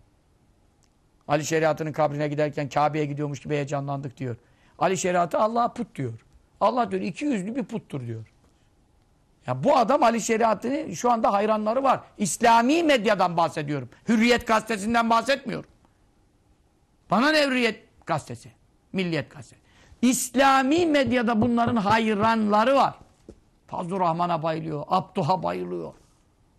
Ali Şeriat'ının kabrine giderken Kabe'ye gidiyormuş gibi heyecanlandık diyor. Ali Şeriat'ı Allah'a put diyor. Allah diyor iki yüzlü bir puttur diyor. Ya bu adam Ali Şeriat'ın şu anda hayranları var. İslami medyadan bahsediyorum. Hürriyet gazetesinden bahsetmiyorum. Bana ne Hürriyet gazetesi? Milliyet gazetesi. İslami medyada bunların hayranları var. Fazıl Rahman'a bayılıyor. Abduh'a bayılıyor.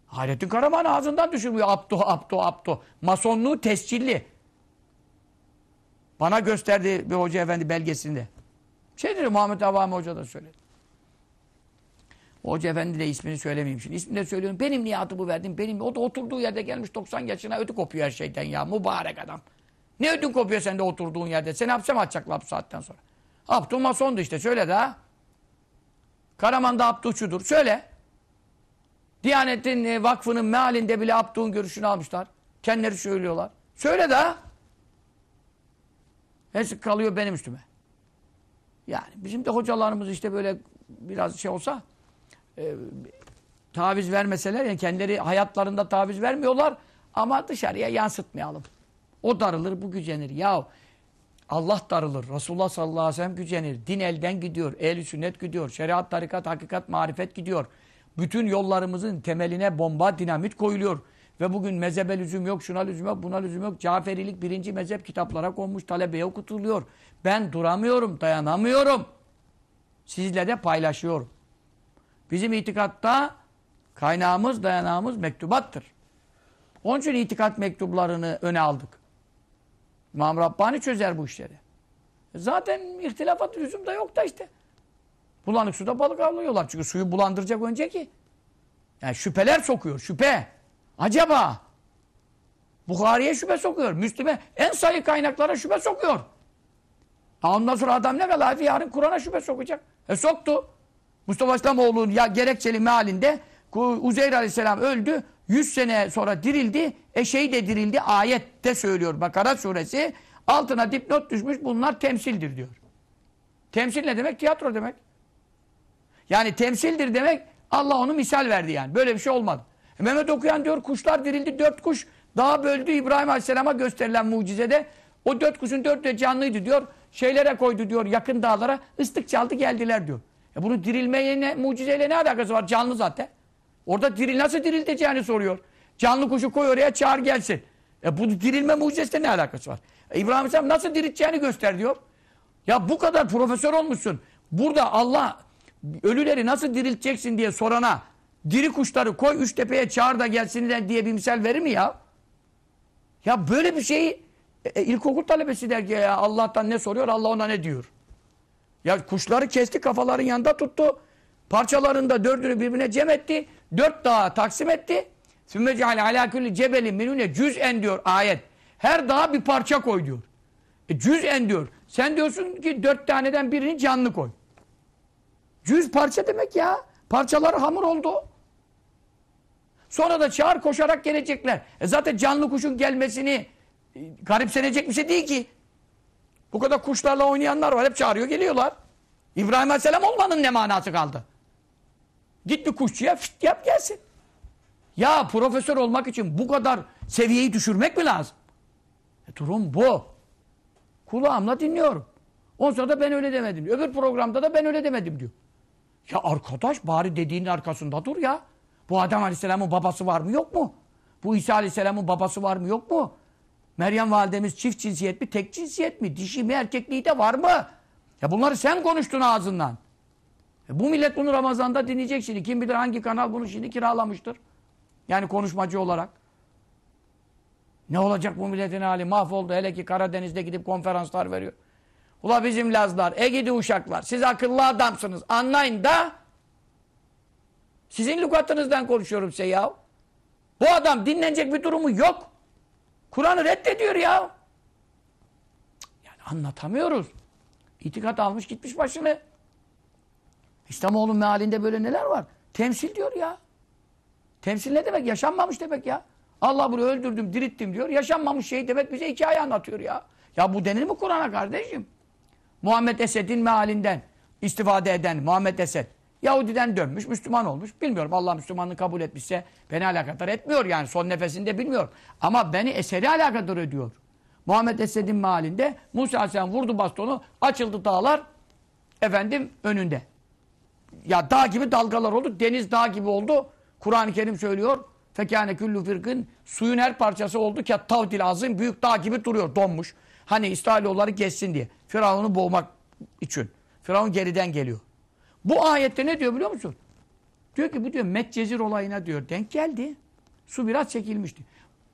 Hayrettin Karaman ağzından düşürmüyor. Abduh, Abduh, Abduh. Masonluğu tescilli. Bana gösterdi bir hoca efendi belgesinde. Şey dedi Muhammed Avami Hoca da söyledi. Hoca efendi de ismini söylemeyeyim şimdi. İsmini de söylüyorum. Benim niye bu verdim? Benim o da oturduğu yerde gelmiş 90 yaşına ödü kopuyor her şeyden ya. Mübarek adam. Ne ödün kopuyor sende oturduğun yerde? Seni hapse mi atacaklar bu saatten sonra? Abdü Mason'du işte. Söyle daha. Karaman'da Abdüçudur. Söyle. Diyanet'in e, vakfının mealinde bile Abdü'nün görüşünü almışlar. Kendileri söylüyorlar. Söyle daha. Hepsi kalıyor benim üstüme. Yani bizim de hocalarımız işte böyle biraz şey olsa e, taviz vermeseler yani kendileri hayatlarında taviz vermiyorlar ama dışarıya yansıtmayalım. O darılır, bu gücenir. Ya Allah darılır. Resulullah sallallahu aleyhi ve sellem gücenir. Din elden gidiyor. Ehl-i sünnet gidiyor. Şeriat, tarikat, hakikat, marifet gidiyor. Bütün yollarımızın temeline bomba, dinamit koyuluyor. Ve bugün mezhebe lüzum yok, şuna lüzum yok, buna lüzum yok. Caferilik birinci mezhep kitaplara konmuş, talebeye okutuluyor. Ben duramıyorum, dayanamıyorum. Sizle de paylaşıyorum. Bizim itikatta kaynağımız, dayanağımız mektubattır. Onun için itikat mektuplarını öne aldık. İmam Rabbani çözer bu işleri. Zaten ihtilafat lüzum da yok da işte. Bulanık suda balık avlıyorlar. Çünkü suyu bulandıracak önce ki. Yani şüpheler sokuyor. Şüphe. Acaba Bukhari'ye şüphe sokuyor. Müslüme en sayı kaynaklara şüphe sokuyor. Ondan sonra adam ne kadar yarın Kur'an'a şüphe sokacak. E soktu. Mustafa İslamoğlu'nun ya gerekçeli mealinde Uzeyr Aleyhisselam öldü. 100 sene sonra dirildi. E şey de dirildi. Ayette söylüyor. Bakara suresi. Altına dipnot düşmüş. Bunlar temsildir diyor. Temsil ne demek? Tiyatro demek. Yani temsildir demek Allah onu misal verdi yani. Böyle bir şey olmadı. Mehmet Okuyan diyor kuşlar dirildi. Dört kuş Daha böldü İbrahim Aleyhisselam'a gösterilen mucizede o dört kuşun dört de canlıydı diyor. Şeylere koydu diyor yakın dağlara ıslık çaldı geldiler diyor. E bunun dirilmeye ne, mucizeyle ne alakası var? Canlı zaten. Orada diril nasıl dirilteceğini soruyor. Canlı kuşu koy oraya çağır gelsin. E bu dirilme mucizesiyle ne alakası var? E İbrahim Aleyhisselam nasıl dirilteceğini göster diyor. Ya bu kadar profesör olmuşsun. Burada Allah ölüleri nasıl dirilteceksin diye sorana diri kuşları koy üç tepeye çağır da gelsinler diye bir misal verir mi ya? Ya böyle bir şeyi e, e, ilkokul talebesi der ki ya Allah'tan ne soruyor Allah ona ne diyor? Ya kuşları kesti kafaların yanında tuttu. Parçalarını da dördünü birbirine cem etti. Dört dağa taksim etti. Sümme ceale alâ külli cebelin minune cüz'en diyor ayet. Her dağa bir parça koy diyor. E, cüz'en diyor. Sen diyorsun ki dört taneden birini canlı koy. Cüz parça demek ya. Parçaları hamur oldu. Sonra da çağır koşarak gelecekler. E zaten canlı kuşun gelmesini e, garipsenecek bir şey değil ki. Bu kadar kuşlarla oynayanlar var. Hep çağırıyor geliyorlar. İbrahim Aleyhisselam olmanın ne manası kaldı? Git bir kuşçuya fit yap gelsin. Ya profesör olmak için bu kadar seviyeyi düşürmek mi lazım? E, durum bu. Kulağımla dinliyorum. Ondan sonra da ben öyle demedim. Öbür programda da ben öyle demedim diyor. Ya arkadaş bari dediğinin arkasında dur ya. Bu Adem Aleyhisselam'ın babası var mı yok mu? Bu İsa Aleyhisselam'ın babası var mı yok mu? Meryem validemiz çift cinsiyet mi tek cinsiyet mi? Dişi mi erkekliği de var mı? Ya bunları sen konuştun ağzından. E bu millet bunu Ramazan'da dinleyecek şimdi. Kim bilir hangi kanal bunu şimdi kiralamıştır. Yani konuşmacı olarak. Ne olacak bu milletin hali? Mahvoldu. Hele ki Karadeniz'de gidip konferanslar veriyor. Ula bizim Lazlar, Ege'de uşaklar. Siz akıllı adamsınız. Anlayın da sizin lügatınızdan konuşuyorum size ya. Bu adam dinlenecek bir durumu yok. Kur'an'ı reddediyor ya. Yani anlatamıyoruz. İtikat almış gitmiş başını. İslamoğlu'nun mealinde böyle neler var? Temsil diyor ya. Temsil ne demek? Yaşanmamış demek ya. Allah bunu öldürdüm, dirittim diyor. Yaşanmamış şey demek bize hikaye anlatıyor ya. Ya bu denir mi Kur'an'a kardeşim? Muhammed Esed'in mealinden istifade eden Muhammed Esed. Yahudiden dönmüş, Müslüman olmuş. Bilmiyorum Allah Müslümanlığı kabul etmişse beni alakadar etmiyor yani. Son nefesinde bilmiyorum. Ama beni eseri alakadar ediyor. Muhammed Esed'in mealinde Musa Aleyhisselam vurdu bastonu, açıldı dağlar efendim önünde. Ya dağ gibi dalgalar oldu, deniz dağ gibi oldu. Kur'an-ı Kerim söylüyor. Fekâne küllü firkın suyun her parçası oldu ki tavdil azim büyük dağ gibi duruyor donmuş. Hani İsrailoğulları geçsin diye. Firavun'u boğmak için. Firavun geriden geliyor. Bu ayette ne diyor biliyor musun? Diyor ki bu diyor Metcezir olayına diyor denk geldi. Su biraz çekilmişti.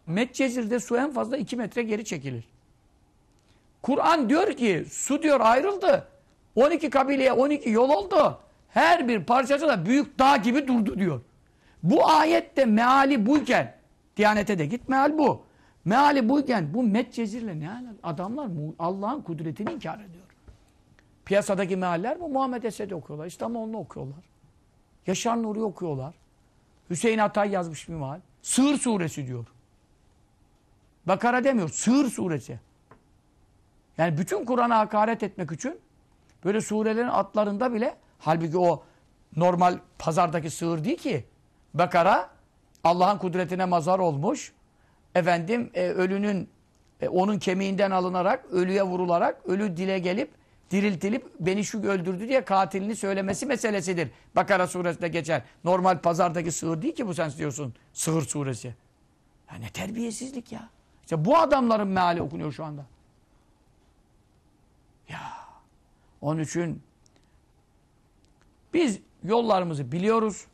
Metcezir'de su en fazla 2 metre geri çekilir. Kur'an diyor ki su diyor ayrıldı. 12 kabileye 12 yol oldu. Her bir parçası da büyük dağ gibi durdu diyor. Bu ayette meali buyken Diyanete de git meal bu. Meali buyken bu Metcezir'le ne alakalı? Adamlar Allah'ın kudretini inkar ediyor. Piyasadaki mealler bu. Muhammed Esed'i okuyorlar. İslamoğlu'nu okuyorlar. Yaşar Nuri okuyorlar. Hüseyin Atay yazmış bir meal. Sığır suresi diyor. Bakara demiyor. Sığır suresi. Yani bütün Kur'an'a hakaret etmek için böyle surelerin atlarında bile halbuki o normal pazardaki sığır değil ki. Bakara Allah'ın kudretine mazar olmuş. Efendim e, ölünün e, onun kemiğinden alınarak ölüye vurularak ölü dile gelip diriltilip beni şu öldürdü diye katilini söylemesi meselesidir. Bakara suresinde geçer. Normal pazardaki sığır değil ki bu sen diyorsun. Sığır suresi. Ya ne terbiyesizlik ya. İşte bu adamların meali okunuyor şu anda. Ya. Onun için biz yollarımızı biliyoruz.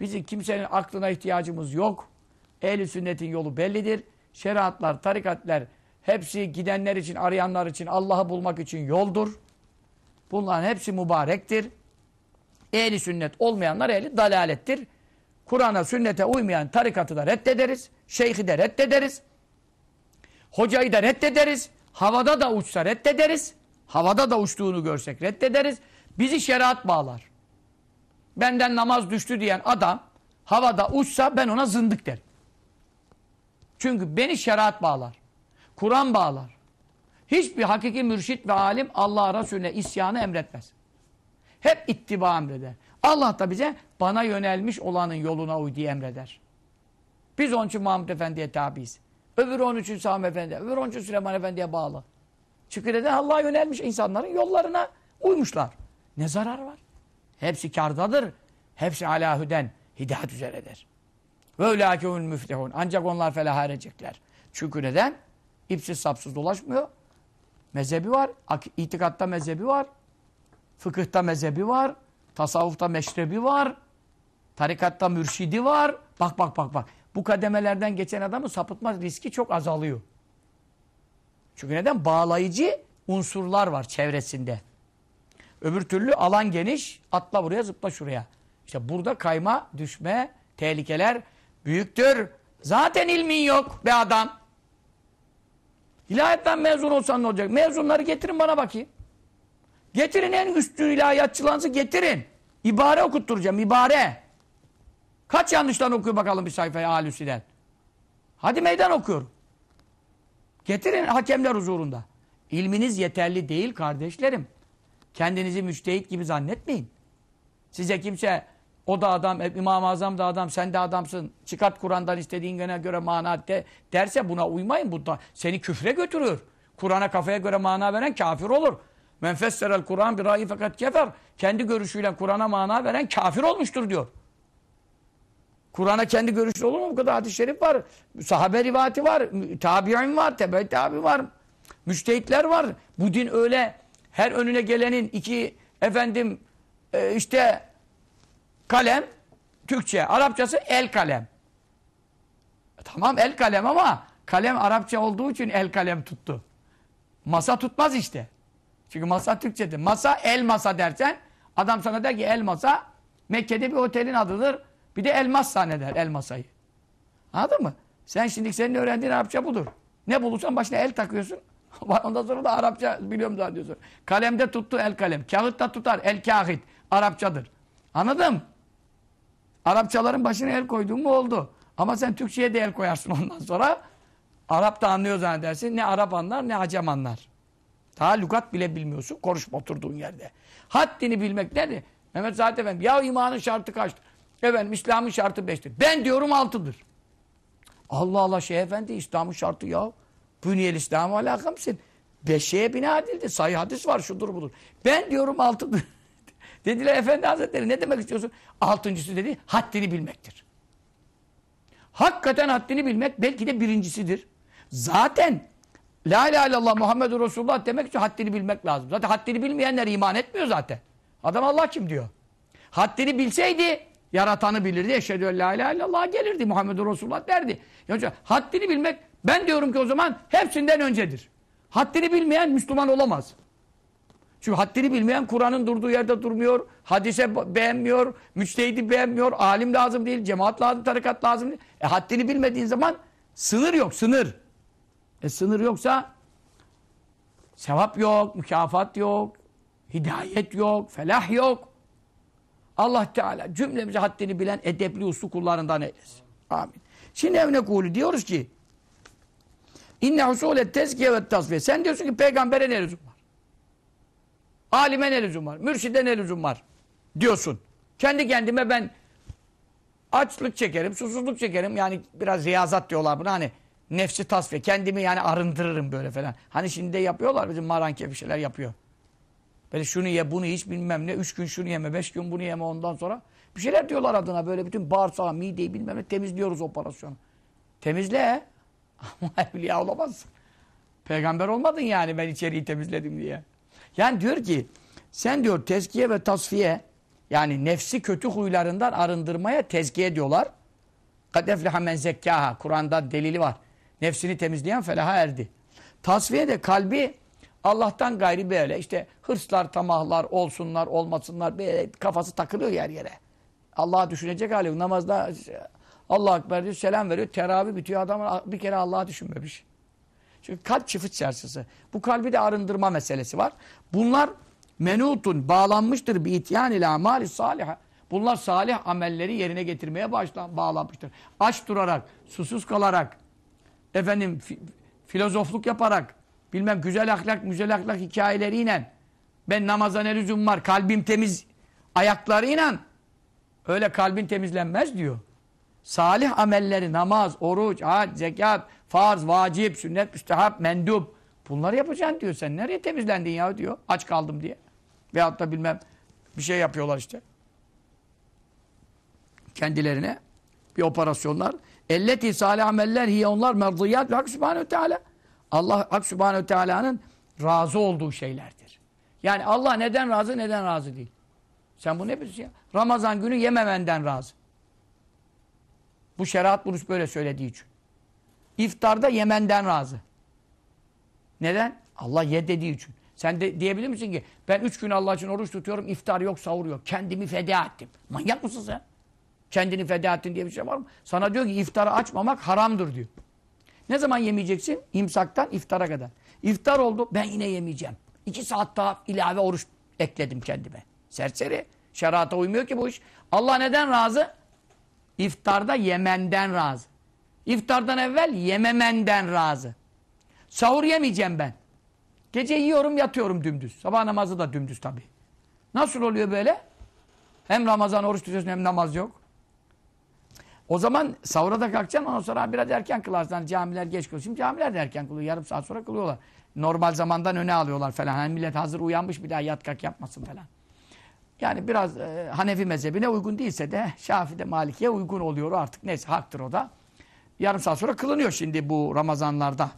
Bizim kimsenin aklına ihtiyacımız yok. Ehl-i sünnetin yolu bellidir. Şeriatlar, tarikatlar hepsi gidenler için, arayanlar için, Allah'ı bulmak için yoldur. Bunların hepsi mübarektir. Ehli sünnet olmayanlar ehli dalalettir. Kur'an'a, sünnete uymayan tarikatı da reddederiz. Şeyhi de reddederiz. Hocayı da reddederiz. Havada da uçsa reddederiz. Havada da uçtuğunu görsek reddederiz. Bizi şeriat bağlar. Benden namaz düştü diyen adam havada uçsa ben ona zındık derim. Çünkü beni şeriat bağlar. Kur'an bağlar. Hiçbir hakiki mürşit ve alim Allah Resulüne isyanı emretmez. Hep ittiba emreder. Allah da bize bana yönelmiş olanın yoluna uy diye emreder. Biz onun için Muhammed Efendi'ye tabiiz. Öbürü onun için Sami Efendi, öbürü onun için Süleyman Efendi'ye bağlı. Çünkü neden? Allah'a yönelmiş insanların yollarına uymuşlar. Ne zarar var? Hepsi kardadır. Hepsi ala hüden, hidayet üzeredir. Ve ulâkehul müflihun. Ancak onlar felaha erecekler. Çünkü neden? İpsiz sapsız dolaşmıyor. Mezhebi var. itikatta mezhebi var. Fıkıhta mezhebi var. Tasavvufta meşrebi var. Tarikatta mürşidi var. Bak bak bak bak. Bu kademelerden geçen adamın sapıtma riski çok azalıyor. Çünkü neden? Bağlayıcı unsurlar var çevresinde. Öbür türlü alan geniş. Atla buraya zıpla şuraya. İşte burada kayma, düşme, tehlikeler büyüktür. Zaten ilmin yok be adam. İlahiyatten mezun olsan ne olacak? Mezunları getirin bana bakayım. Getirin en üstün ilahiyatçılarınızı getirin. İbare okutturacağım, ibare. Kaç yanlıştan okuyor bakalım bir sayfayı Alüsi'den. Hadi meydan okuyorum. Getirin hakemler huzurunda. İlminiz yeterli değil kardeşlerim. Kendinizi müştehit gibi zannetmeyin. Size kimse o da adam, İmam-ı Azam da adam, sen de adamsın. Çıkart Kur'an'dan istediğin göre, mana de, derse buna uymayın. Bu da seni küfre götürür. Kur'an'a kafaya göre mana veren kafir olur. Men fesserel Kur'an bir rayi fakat kefer. Kendi görüşüyle Kur'an'a mana veren kafir olmuştur diyor. Kur'an'a kendi görüşü olur mu? Bu kadar hadis-i şerif var. Sahabe rivati var. Tabi'in var. Tebe tabi var. Müştehitler var. Bu din öyle her önüne gelenin iki efendim e, işte kalem Türkçe. Arapçası el kalem. Tamam el kalem ama kalem Arapça olduğu için el kalem tuttu. Masa tutmaz işte. Çünkü masa Türkçedir. Masa el masa dersen adam sana der ki el masa Mekke'de bir otelin adıdır. Bir de elmas zanneder el masayı. Anladın mı? Sen şimdi senin öğrendiğin Arapça budur. Ne bulursan başına el takıyorsun. [LAUGHS] Ondan sonra da Arapça biliyorum zannediyorsun. Kalemde tuttu el kalem. Kağıtta tutar el kahit. Arapçadır. Anladın Arapçaların başına el koyduğun mu oldu. Ama sen Türkçe'ye de el koyarsın [LAUGHS] ondan sonra. Arap da anlıyor zannedersin. Ne Arap anlar ne Acem anlar. Daha lügat bile bilmiyorsun. Konuşma oturduğun yerde. Haddini bilmek nedir? Mehmet Zahid Efendi ya imanın şartı kaçtır? Efendim İslam'ın şartı beştir. Ben diyorum altıdır. Allah Allah şey efendi İslam'ın şartı ya. Bünyel İslam'ı alakam mısın? Beşeye bina edildi. Sayı hadis var şudur budur. Ben diyorum altıdır. [LAUGHS] Dediler efendi hazretleri ne demek istiyorsun? Altıncısı dedi haddini bilmektir. Hakikaten haddini bilmek belki de birincisidir. Zaten La ilahe illallah Muhammedur Resulullah demek için haddini bilmek lazım. Zaten haddini bilmeyenler iman etmiyor zaten. Adam Allah kim diyor. Haddini bilseydi Yaratanı bilirdi. Eşhedü en la ilahe illallah gelirdi. Muhammedur Resulullah derdi. Ya, haddini bilmek ben diyorum ki o zaman hepsinden öncedir. Haddini bilmeyen Müslüman olamaz. Çünkü haddini bilmeyen Kur'an'ın durduğu yerde durmuyor. Hadise beğenmiyor. Müçtehidi beğenmiyor. Alim lazım değil. Cemaat lazım. Tarikat lazım değil. E haddini bilmediğin zaman sınır yok. Sınır. E sınır yoksa sevap yok. Mükafat yok. Hidayet yok. Felah yok. Allah Teala cümlemize haddini bilen edepli uslu kullarından eylesin. Amin. Şimdi evne kulu diyoruz ki inne husulet tezkiye ve tasfiye. Sen diyorsun ki peygambere ne lüzum? Alime ne lüzum var? Mürşide ne lüzum var? Diyorsun. Kendi kendime ben açlık çekerim, susuzluk çekerim. Yani biraz riyazat diyorlar buna hani nefsi tasfiye. Kendimi yani arındırırım böyle falan. Hani şimdi de yapıyorlar bizim maranke bir şeyler yapıyor. Böyle şunu ye bunu hiç bilmem ne. Üç gün şunu yeme, beş gün bunu yeme ondan sonra. Bir şeyler diyorlar adına böyle bütün bağırsağı, mideyi bilmem ne temizliyoruz operasyonu. Temizle. [LAUGHS] Ama evliya olamazsın. Peygamber olmadın yani ben içeriği temizledim diye. Yani diyor ki sen diyor tezkiye ve tasfiye yani nefsi kötü huylarından arındırmaya tezkiye diyorlar. Kad efleha men zekkaha. Kur'an'da delili var. Nefsini temizleyen felaha erdi. Tasfiye de kalbi Allah'tan gayri böyle işte hırslar, tamahlar olsunlar, olmasınlar böyle kafası takılıyor yer yere. Allah'a düşünecek hali namazda Allah Ekber diyor, selam veriyor, teravih bitiyor adam bir kere Allah'a düşünmemiş. Çünkü kalp çift çarşısı. Bu kalbi de arındırma meselesi var. Bunlar menutun bağlanmıştır bir ityan ile amali saliha. Bunlar salih amelleri yerine getirmeye başlan, bağlanmıştır. Aç durarak, susuz kalarak, efendim fi, filozofluk yaparak, bilmem güzel ahlak, güzel ahlak hikayeleriyle ben namaza ne lüzum var, kalbim temiz ayaklarıyla öyle kalbin temizlenmez diyor. salih amelleri, namaz, oruç, hac, zekat, farz, vacip, sünnet, müstehap, mendup. Bunları yapacaksın diyor. Sen nereye temizlendin ya diyor. Aç kaldım diye. Veyahut da bilmem bir şey yapıyorlar işte. Kendilerine bir operasyonlar. Elleti salih ameller hiye onlar merdiyat ve Hak Sübhanehu Teala. Allah Hak Sübhanehu Teala'nın razı olduğu şeylerdir. Yani Allah neden razı neden razı değil. Sen bunu ne biliyorsun ya? Ramazan günü yememenden razı. Bu şeriat bunu böyle söylediği için. İftarda yemenden razı. Neden? Allah ye dediği için. Sen de diyebilir misin ki ben üç gün Allah için oruç tutuyorum, iftar yok, sahur yok. Kendimi feda ettim. Manyak mısın sen? Kendini feda ettin diye bir şey var mı? Sana diyor ki iftarı açmamak haramdır diyor. Ne zaman yemeyeceksin? İmsaktan iftara kadar. İftar oldu, ben yine yemeyeceğim. İki saat daha ilave oruç ekledim kendime. Serseri. Şerata uymuyor ki bu iş. Allah neden razı? İftarda yemenden razı. İftardan evvel yememenden razı. Sahur yemeyeceğim ben. Gece yiyorum yatıyorum dümdüz. Sabah namazı da dümdüz tabii. Nasıl oluyor böyle? Hem Ramazan oruç tutuyorsun hem namaz yok. O zaman sahura da kalkacaksın ondan sonra biraz erken kılarsın. Hani camiler geç kılıyor. Şimdi camiler de erken kılıyor. Yarım saat sonra kılıyorlar. Normal zamandan öne alıyorlar falan. Hani millet hazır uyanmış bir daha yat kalk yapmasın falan. Yani biraz e, Hanefi mezhebine uygun değilse de Şafi'de Maliki'ye uygun oluyor artık. Neyse haktır o da. Yarım saat sonra kılınıyor şimdi bu Ramazanlarda.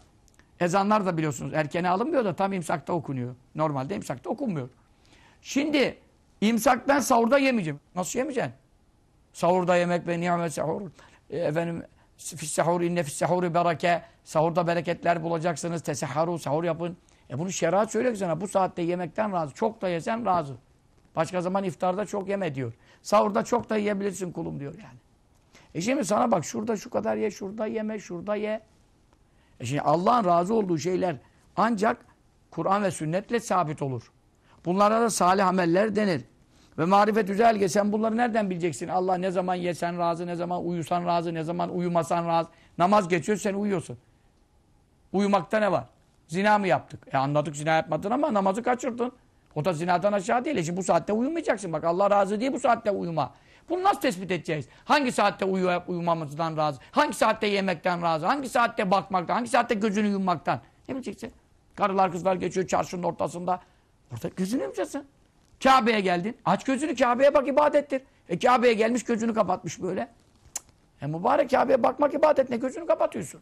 Ezanlar da biliyorsunuz erkene alınmıyor da tam imsakta okunuyor. Normalde imsakta okunmuyor. Şimdi imsaktan sahurda yemeyeceğim. Nasıl yemeyeceksin? Sahurda yemek ve nimet sahur. E, efendim fissahur inne fissahuri bereke. Sahurda bereketler bulacaksınız. Tesahharu sahur yapın. E bunu şeriat söylüyor ki sana. Bu saatte yemekten razı. Çok da yesen razı. Başka zaman iftarda çok yeme diyor. Sahurda çok da yiyebilirsin kulum diyor yani. E şimdi sana bak şurada şu kadar ye, şurada yeme, şurada ye. E şimdi Allah'ın razı olduğu şeyler ancak Kur'an ve sünnetle sabit olur. Bunlara da salih ameller denir. Ve marifet güzel sen bunları nereden bileceksin? Allah ne zaman yesen razı, ne zaman uyusan razı, ne zaman uyumasan razı. Namaz geçiyor sen uyuyorsun. Uyumakta ne var? Zina mı yaptık? E anladık zina yapmadın ama namazı kaçırdın. O da zinadan aşağı değil. E şimdi bu saatte uyumayacaksın. Bak Allah razı değil bu saatte uyuma. Bunu nasıl tespit edeceğiz? Hangi saatte uyu, uyumamızdan razı? Hangi saatte yemekten razı? Hangi saatte bakmaktan? Hangi saatte gözünü yummaktan? Ne bileceksin? Karılar kızlar geçiyor çarşının ortasında. Orada gözünü yumacaksın. Kabe'ye geldin. Aç gözünü Kabe'ye bak ibadettir. E Kabe'ye gelmiş gözünü kapatmış böyle. Cık. E mübarek Kabe'ye bakmak ibadet ne gözünü kapatıyorsun.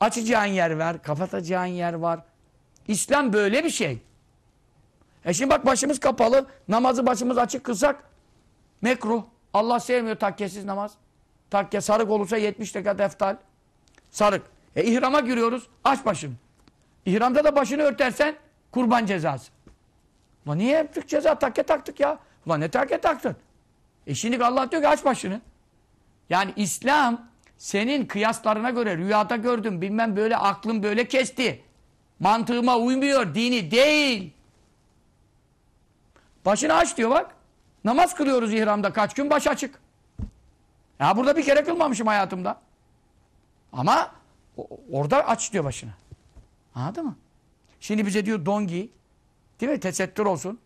Açacağın yer var, kapatacağın yer var. İslam böyle bir şey. E şimdi bak başımız kapalı, namazı başımız açık kılsak mekruh. Allah sevmiyor takkesiz namaz. Takke sarık olursa 70 rekat eftal. Sarık. E ihrama giriyoruz, aç başını. İhramda da başını örtersen kurban cezası. Ulan niye yaptık ceza? Takke taktık ya. Ulan ne takke taktın? E şimdi Allah diyor ki aç başını. Yani İslam senin kıyaslarına göre rüyada gördüm bilmem böyle aklım böyle kesti. Mantığıma uymuyor dini değil. Başını aç diyor bak. Namaz kılıyoruz ihramda kaç gün baş açık. Ya burada bir kere kılmamışım hayatımda. Ama orada aç diyor başını. Anladın mı? Şimdi bize diyor don giy. Değil mi? Tesettür olsun.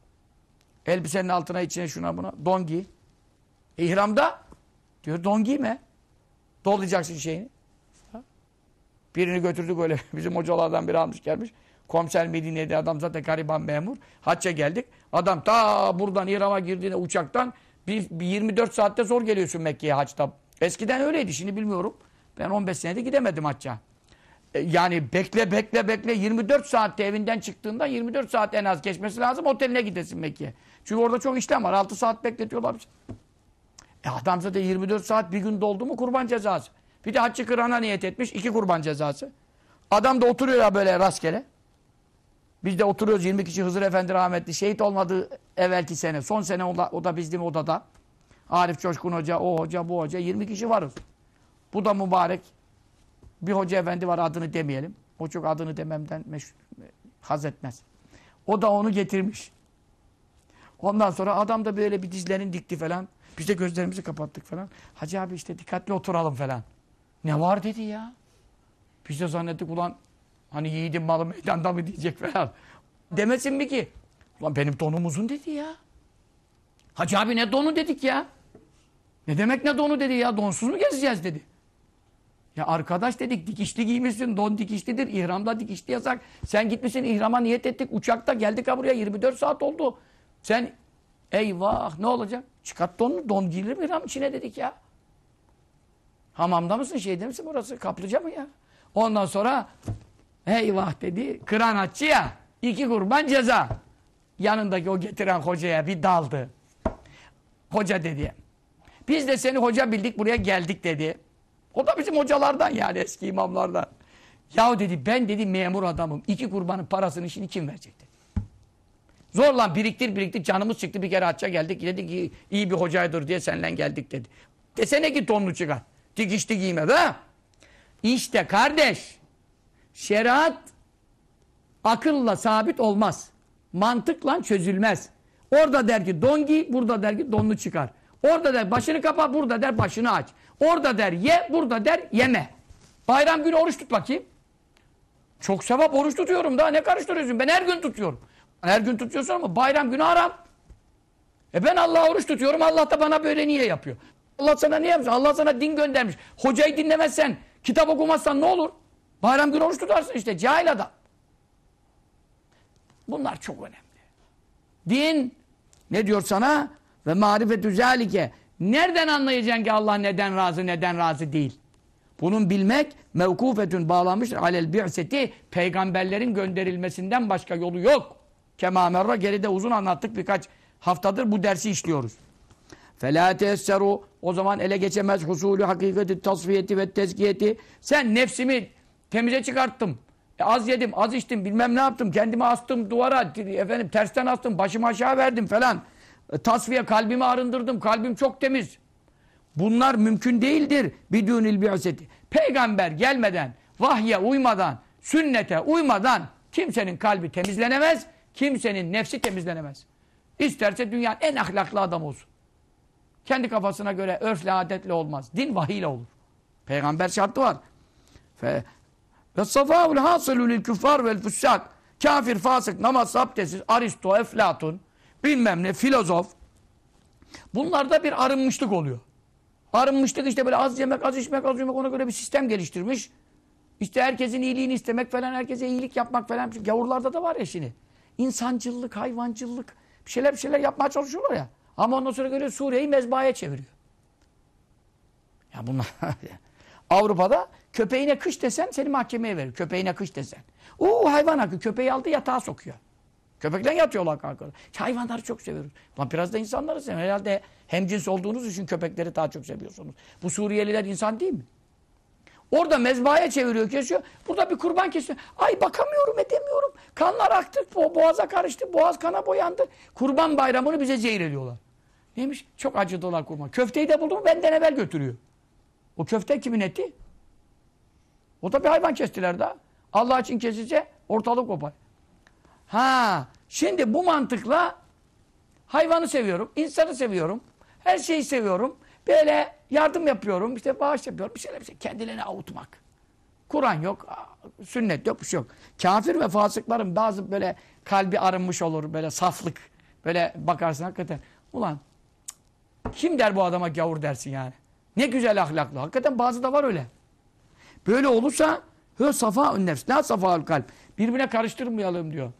Elbisenin altına içine şuna buna. Don giy. İhramda diyor don giyme. Dolayacaksın şeyini. Birini götürdük öyle. [LAUGHS] Bizim hocalardan biri almış gelmiş. Komiser Medine'de adam zaten gariban memur. Hacca geldik. Adam ta buradan İran'a girdiğinde uçaktan bir, bir 24 saatte zor geliyorsun Mekke'ye haçta. Eskiden öyleydi. Şimdi bilmiyorum. Ben 15 senede gidemedim hacca. E, yani bekle bekle bekle 24 saatte evinden çıktığında 24 saat en az geçmesi lazım oteline gidesin Mekke'ye. Çünkü orada çok işlem var. 6 saat bekletiyorlar. E adam zaten 24 saat bir gün doldu mu kurban cezası. Bir de haccı kırana niyet etmiş iki kurban cezası. Adam da oturuyor ya böyle rastgele. Biz de oturuyoruz 20 kişi Hızır Efendi rahmetli şehit olmadı evvelki sene. Son sene o da, o da bizim odada. Arif Coşkun Hoca, o hoca, bu hoca 20 kişi varız. Bu da mübarek. Bir hoca efendi var adını demeyelim. O çok adını dememden meşhur, haz etmez. O da onu getirmiş. Ondan sonra adam da böyle bir dizlerini dikti falan. Biz de gözlerimizi kapattık falan. Hacı abi işte dikkatli oturalım falan. Ne var dedi ya. Biz de zannettik ulan hani yiğidin malı meydanda mı diyecek falan. Demesin mi ki? Ulan benim donum uzun dedi ya. Hacı abi ne donu dedik ya. Ne demek ne donu dedi ya donsuz mu gezeceğiz dedi. Ya arkadaş dedik dikişli giymişsin don dikişlidir ihramda dikişli yasak. Sen gitmişsin ihrama niyet ettik uçakta geldik ha buraya 24 saat oldu. Sen eyvah ne olacak? Çıkart donunu don giyilir mi ihram içine dedik ya. Hamamda mısın şeyde misin burası kaplıca mı ya? Ondan sonra eyvah dedi kıraatçı ya iki kurban ceza. Yanındaki o getiren hocaya bir daldı. Hoca dedi. Biz de seni hoca bildik buraya geldik dedi. O da bizim hocalardan yani eski imamlardan. Yahu dedi ben dedi memur adamım. İki kurbanın parasını şimdi kim verecek dedi. Zorla biriktir biriktir canımız çıktı bir kere hacca geldik. Dedik ki iyi bir hocaydır diye seninle geldik dedi. Desene ki tonlu çıkar. Dikişli giyme ha. İşte kardeş şeriat akılla sabit olmaz. Mantıkla çözülmez. Orada der ki don giy, burada der ki donlu çıkar. Orada der başını kapa, burada der başını aç. Orada der ye, burada der yeme. Bayram günü oruç tut bakayım. Çok sevap oruç tutuyorum daha ne karıştırıyorsun? Ben her gün tutuyorum. Her gün tutuyorsun ama bayram günü haram. E ben Allah'a oruç tutuyorum. Allah da bana böyle niye yapıyor? Allah sana niye yapmış? Allah sana din göndermiş. Hocayı dinlemezsen, kitap okumazsan ne olur? Bayram günü oruç tutarsın işte cahil adam. Bunlar çok önemli. Din ne diyor sana? Ve marifetü zâlike. Nereden anlayacaksın ki Allah neden razı neden razı değil? Bunun bilmek mevkufetün bağlanmıştır. Alel bi'seti peygamberlerin gönderilmesinden başka yolu yok. Kema merra geride uzun anlattık birkaç haftadır bu dersi işliyoruz. Fela teesseru o zaman ele geçemez husulü hakikati tasfiyeti ve tezkiyeti. Sen nefsimi temize çıkarttım. E, az yedim, az içtim, bilmem ne yaptım. Kendimi astım duvara, efendim tersten astım, başımı aşağı verdim falan. E, tasfiye, kalbimi arındırdım. Kalbim çok temiz. Bunlar mümkün değildir. Bidûnil bi'seti. Peygamber gelmeden, vahye uymadan, sünnete uymadan kimsenin kalbi temizlenemez. Kimsenin nefsi temizlenemez. İsterse dünyanın en ahlaklı adam olsun. Kendi kafasına göre örfle adetle olmaz. Din vahiyle olur. Peygamber şartı var. Ve safâul hasılü lil küffar vel fussak. Kafir, fasık, namaz, abdestsiz, Aristo, Eflatun, bilmem ne, filozof. Bunlarda bir arınmışlık oluyor. Arınmışlık işte böyle az yemek, az içmek, az yemek ona göre bir sistem geliştirmiş. İşte herkesin iyiliğini istemek falan, herkese iyilik yapmak falan. Gavurlarda da var ya şimdi. İnsancıllık, hayvancılık, bir şeyler bir şeyler yapmaya çalışıyorlar ya. Ama ondan sonra görüyor Suriye'yi mezbahaya çeviriyor. Ya bunlar [LAUGHS] Avrupa'da köpeğine kış desen seni mahkemeye verir. Köpeğine kış desen. Oo hayvan hakkı. Köpeği aldı yatağa sokuyor. Köpekle yatıyorlar kanka. Hayvanları çok seviyoruz. Lan biraz da insanları seviyoruz. Herhalde hemcins olduğunuz için köpekleri daha çok seviyorsunuz. Bu Suriyeliler insan değil mi? Orada mezbahaya çeviriyor, kesiyor. Burada bir kurban kesiyor. Ay bakamıyorum, edemiyorum. Kanlar aktı, bo boğaza karıştı, boğaz kana boyandı. Kurban bayramını bize zehir ediyorlar. Neymiş? Çok acıdılar kurban. Köfteyi de buldum, benden evvel götürüyor. O köfte kimin eti? O da bir hayvan kestiler daha. Allah için kesilse ortalık kopar. Ha, şimdi bu mantıkla hayvanı seviyorum, insanı seviyorum, her şeyi seviyorum. Böyle yardım yapıyorum, işte bağış yapıyorum, bir şeyler bir şey. Kendilerini avutmak. Kur'an yok, sünnet yok, bir şey yok. Kafir ve fasıkların bazı böyle kalbi arınmış olur, böyle saflık. Böyle bakarsın hakikaten. Ulan kim der bu adama gavur dersin yani. Ne güzel ahlaklı. Hakikaten bazı da var öyle. Böyle olursa hö safa nefs, la safa kalp. Birbirine karıştırmayalım diyor.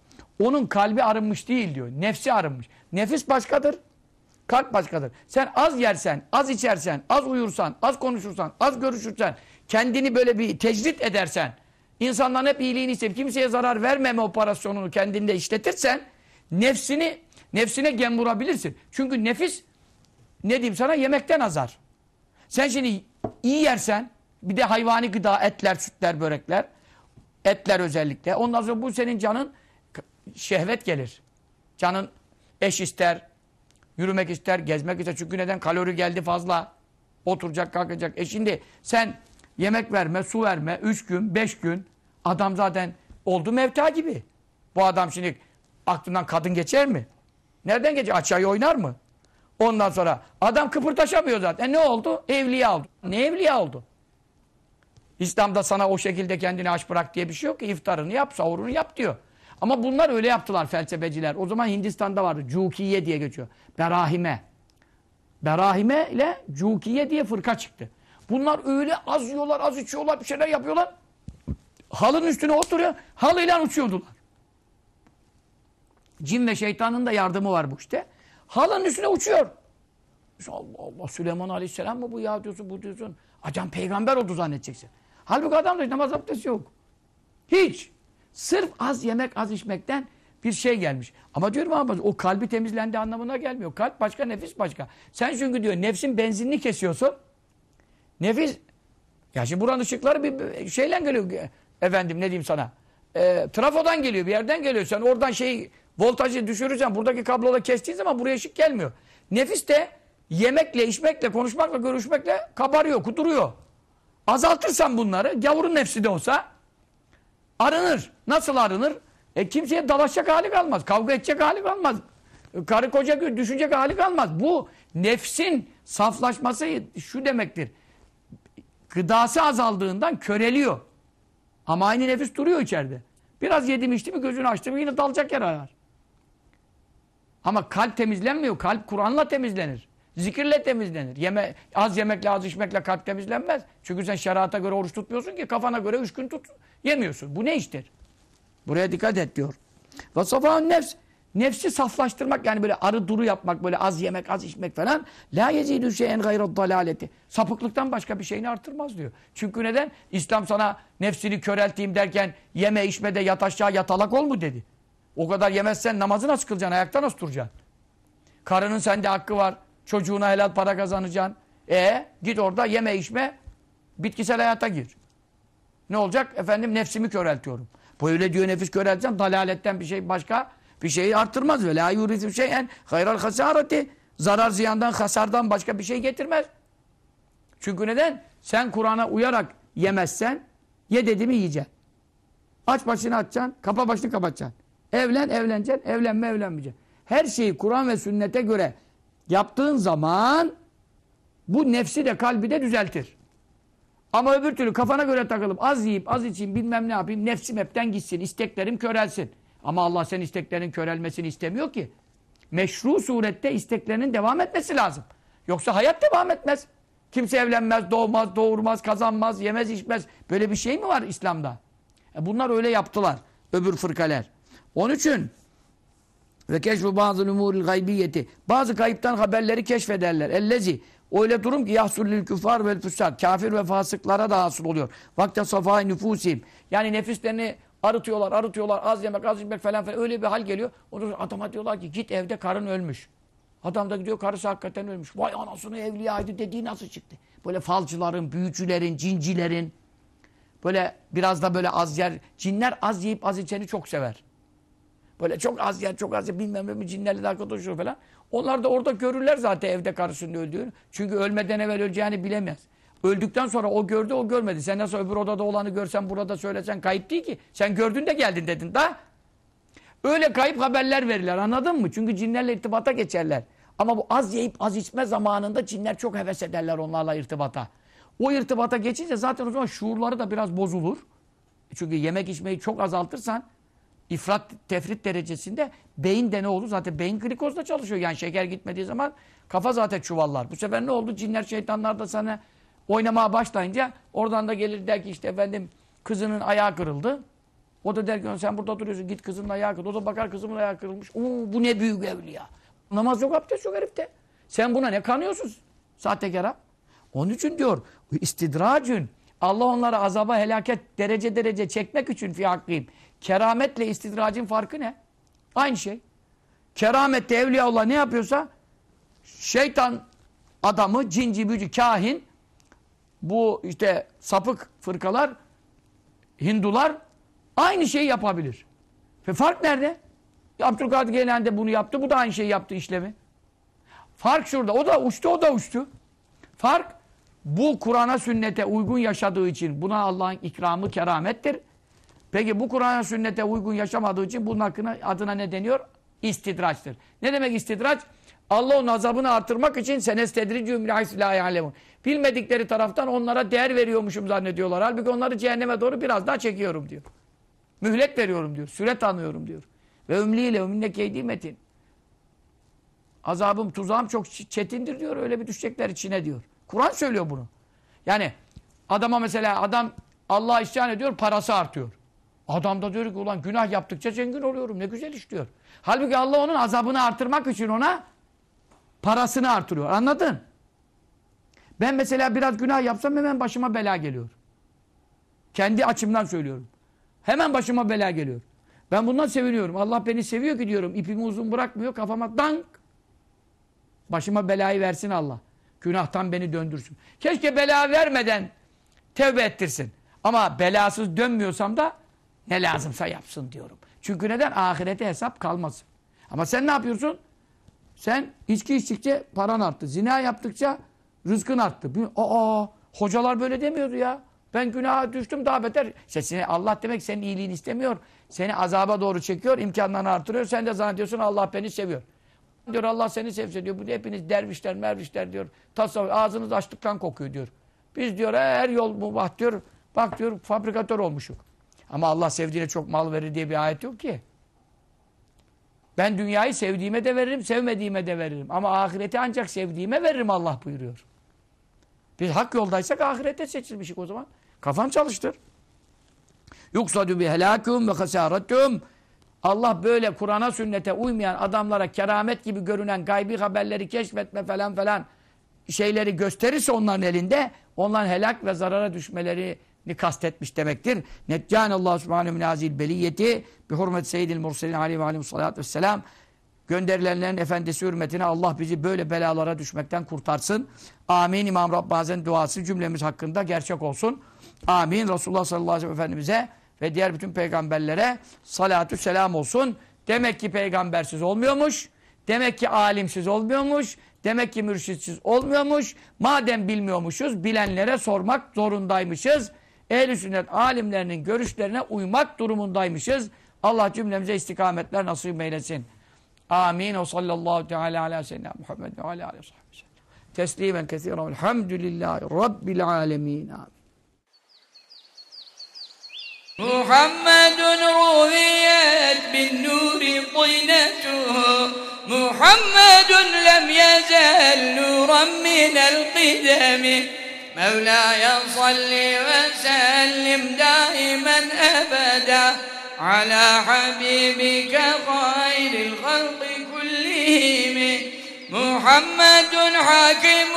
Onun kalbi arınmış değil diyor. Nefsi arınmış. Nefis başkadır. Kalp başkadır. Sen az yersen, az içersen, az uyursan, az konuşursan, az görüşürsen, kendini böyle bir tecrit edersen, insanların hep iyiliğini isteyip kimseye zarar vermeme operasyonunu kendinde işletirsen, nefsini, nefsine gem vurabilirsin. Çünkü nefis, ne diyeyim sana, yemekten azar. Sen şimdi iyi yersen, bir de hayvani gıda, etler, sütler, börekler, etler özellikle. Ondan sonra bu senin canın şehvet gelir. Canın eş ister, yürümek ister, gezmek ister. Çünkü neden? Kalori geldi fazla. Oturacak, kalkacak. E şimdi sen yemek verme, su verme, üç gün, beş gün adam zaten oldu mevta gibi. Bu adam şimdi aklından kadın geçer mi? Nereden geçer? Açayı oynar mı? Ondan sonra adam kıpırtaşamıyor zaten. E ne oldu? Evliya oldu. Ne evliya oldu? İslam'da sana o şekilde kendini aç bırak diye bir şey yok ki. İftarını yap, sahurunu yap diyor. Ama bunlar öyle yaptılar felsefeciler. O zaman Hindistan'da vardı. Cukiye diye geçiyor. Berahime. Berahime ile Cukiye diye fırka çıktı. Bunlar öyle az yiyorlar, az içiyorlar, bir şeyler yapıyorlar. Halının üstüne oturuyor, halıyla uçuyordular. Cin ve şeytanın da yardımı var bu işte. Halının üstüne uçuyor. Allah Allah Süleyman Aleyhisselam mı bu ya diyorsun, bu diyorsun. Acan peygamber oldu zannedeceksin. Halbuki adam da namaz abdesti yok. Hiç. Sırf az yemek, az içmekten bir şey gelmiş. Ama diyorum ama o kalbi temizlendi anlamına gelmiyor. Kalp başka, nefis başka. Sen çünkü diyor nefsin benzinini kesiyorsun. Nefis ya şimdi buranın ışıkları bir şeyle geliyor. Efendim ne diyeyim sana? E, trafodan geliyor, bir yerden geliyor. Sen oradan şey voltajı düşürürsen buradaki kablola kestiğin zaman buraya ışık gelmiyor. Nefis de yemekle, içmekle, konuşmakla, görüşmekle kabarıyor, kuduruyor. Azaltırsan bunları, gavurun nefsi de olsa arınır. Nasıl arınır? E kimseye dalaşacak hali kalmaz. Kavga edecek hali kalmaz. Karı koca düşünecek hali kalmaz. Bu nefsin saflaşması şu demektir. Gıdası azaldığından köreliyor. Ama aynı nefis duruyor içeride. Biraz yedim içti mi gözünü açtı mı yine dalacak yer arar. Ama kalp temizlenmiyor. Kalp Kur'an'la temizlenir. Zikirle temizlenir. Yeme, az yemekle az içmekle kalp temizlenmez. Çünkü sen şerata göre oruç tutmuyorsun ki kafana göre üç gün tut yemiyorsun. Bu ne iştir? Buraya dikkat et diyor. Ve safa'un nefs. Nefsi saflaştırmak yani böyle arı duru yapmak, böyle az yemek, az içmek falan. La yezidü şeyen gayrı dalaleti. Sapıklıktan başka bir şeyini artırmaz diyor. Çünkü neden? İslam sana nefsini körelteyim derken yeme içme de yat aşağı yatalak ol mu dedi. O kadar yemezsen namazı nasıl kılacaksın? Ayakta nasıl duracaksın? Karının sende hakkı var. Çocuğuna helal para kazanacaksın. E git orada yeme içme bitkisel hayata gir. Ne olacak? Efendim nefsimi köreltiyorum. Bu öyle diyor nefis körelteceğim. Dalaletten bir şey başka bir şeyi arttırmaz. Ve la yurizim şeyen hayral hasareti. Zarar ziyandan, hasardan başka bir şey getirmez. Çünkü neden? Sen Kur'an'a uyarak yemezsen ye dediğimi yiyeceksin. Aç başını açacaksın, kapa başını kapatacaksın. Evlen, evleneceksin, evlenme, evlenmeyeceksin. Her şeyi Kur'an ve sünnete göre yaptığın zaman bu nefsi de kalbi de düzeltir. Ama öbür türlü kafana göre takılıp az yiyip az içeyim bilmem ne yapayım nefsim hepten gitsin isteklerim körelsin. Ama Allah senin isteklerin körelmesini istemiyor ki. Meşru surette isteklerinin devam etmesi lazım. Yoksa hayat devam etmez. Kimse evlenmez, doğmaz, doğurmaz, kazanmaz, yemez, içmez. Böyle bir şey mi var İslam'da? E bunlar öyle yaptılar. Öbür fırkaler. Onun için ve keşfu bazı umuril gaybiyeti. Bazı kayıptan haberleri keşfederler. Ellezi. Öyle durum ki yahsullil küfar vel füsat. Kafir ve fasıklara da hasıl oluyor. Vakte safai nüfusim. Yani nefislerini arıtıyorlar, arıtıyorlar. Az yemek, az yemek falan falan. Öyle bir hal geliyor. Ondan adama diyorlar ki git evde karın ölmüş. Adam da gidiyor karısı hakikaten ölmüş. Vay anasını evliyaydı dediği nasıl çıktı? Böyle falcıların, büyücülerin, cincilerin. Böyle biraz da böyle az yer. Cinler az yiyip az içeni çok sever. Böyle çok az yer, çok az yer bilmem ne cinlerle de arkadaşıyor falan. Onlar da orada görürler zaten evde karısının öldüğünü. Çünkü ölmeden evvel öleceğini bilemez. Öldükten sonra o gördü, o görmedi. Sen nasıl öbür odada olanı görsen, burada söylesen kayıp değil ki. Sen gördün de geldin dedin da. Öyle kayıp haberler verirler anladın mı? Çünkü cinlerle irtibata geçerler. Ama bu az yiyip az içme zamanında cinler çok heves ederler onlarla irtibata. O irtibata geçince zaten o zaman şuurları da biraz bozulur. Çünkü yemek içmeyi çok azaltırsan ifrat tefrit derecesinde beyin de ne olur? Zaten beyin glikozla çalışıyor. Yani şeker gitmediği zaman kafa zaten çuvallar. Bu sefer ne oldu? Cinler şeytanlar da sana oynamaya başlayınca oradan da gelir der ki işte efendim kızının ayağı kırıldı. O da der ki sen burada duruyorsun git kızının ayağı kırıldı. O da bakar kızımın ayağı kırılmış. Oo bu ne büyük evliya. Namaz yok abdest yok herifte. Sen buna ne kanıyorsun? Sahtekara. Onun için diyor istidracün. Allah onları azaba helaket derece derece çekmek için fi hakkıyım. Kerametle istidracın farkı ne? Aynı şey. Keramette Evliya Allah ne yapıyorsa şeytan adamı, cinci, bücü, kahin bu işte sapık fırkalar Hindular aynı şeyi yapabilir. Ve fark nerede? Abdülkadir Geylani de bunu yaptı. Bu da aynı şeyi yaptı işlemi. Fark şurada. O da uçtu, o da uçtu. Fark bu Kur'an'a sünnete uygun yaşadığı için buna Allah'ın ikramı keramettir. Peki bu Kur'an'a sünnete uygun yaşamadığı için bunun hakkında adına ne deniyor? İstidraçtır. Ne demek istidraç? Allah onun azabını artırmak için senestedricüm la ya'lemun. Bilmedikleri taraftan onlara değer veriyormuşum zannediyorlar. Halbuki onları cehenneme doğru biraz daha çekiyorum diyor. Mühlet veriyorum diyor. Süre tanıyorum diyor. Ve ümliyle ümminne keydi metin. Azabım, tuzağım çok çetindir diyor. Öyle bir düşecekler içine diyor. Kur'an söylüyor bunu. Yani adama mesela adam Allah'a isyan ediyor, parası artıyor. Adam da diyor ki ulan günah yaptıkça zengin oluyorum. Ne güzel iş diyor. Halbuki Allah onun azabını artırmak için ona parasını artırıyor. Anladın? Ben mesela biraz günah yapsam hemen başıma bela geliyor. Kendi açımdan söylüyorum. Hemen başıma bela geliyor. Ben bundan seviniyorum. Allah beni seviyor ki diyorum. İpimi uzun bırakmıyor. Kafama dank. Başıma belayı versin Allah. Günahtan beni döndürsün. Keşke bela vermeden tevbe ettirsin. Ama belasız dönmüyorsam da ne lazımsa yapsın diyorum. Çünkü neden? Ahirete hesap kalmasın. Ama sen ne yapıyorsun? Sen içki içtikçe paran arttı. Zina yaptıkça rızkın arttı. Aa, hocalar böyle demiyordu ya. Ben günaha düştüm daha beter. İşte seni, Allah demek senin iyiliğini istemiyor. Seni azaba doğru çekiyor, imkanlarını artırıyor. Sen de zannediyorsun Allah beni seviyor. Diyor Allah seni sevse diyor. Bu hepiniz dervişler mervişler diyor. Tasavvuf ağzınız açlıktan kokuyor diyor. Biz diyor her yol mubah diyor. Bak diyor fabrikatör olmuşuk. Ama Allah sevdiğine çok mal verir diye bir ayet yok ki. Ben dünyayı sevdiğime de veririm, sevmediğime de veririm. Ama ahireti ancak sevdiğime veririm Allah buyuruyor. Biz hak yoldaysak ahirete seçilmişik o zaman. Kafan çalıştır. Yuksadu bi helâkûm ve hasâretûm. Allah böyle Kur'an'a sünnete uymayan adamlara keramet gibi görünen gaybi haberleri keşfetme falan falan şeyleri gösterirse onların elinde onların helak ve zarara düşmelerini kastetmiş demektir. Allah subhanehu min azil beliyeti bi hurmet seyyidil murselin aleyhi ve aleyhi salatu vesselam gönderilenlerin efendisi hürmetine Allah bizi böyle belalara düşmekten kurtarsın. Amin. İmam Rabbaz'ın duası cümlemiz hakkında gerçek olsun. Amin. Resulullah sallallahu aleyhi ve Efendimiz'e ve diğer bütün peygamberlere salatü selam olsun. Demek ki peygambersiz olmuyormuş. Demek ki alimsiz olmuyormuş. Demek ki mürşitsiz olmuyormuş. Madem bilmiyormuşuz, bilenlere sormak zorundaymışız Ehl-i sünnet alimlerinin görüşlerine uymak durumundaymışız. Allah cümlemize istikametler nasip eylesin. Amin. O sallallahu teala ala seyyidina Muhammed ve ala aleyhi ve Teslimen kesiren. Elhamdülillahi Rabbil alemin. Amin. محمد رويت بالنور طينته محمد لم يزل نورا من القدم مولاي صل وسلم دائما أبدا على حبيبك خير الخلق كلهم. محمد حاكم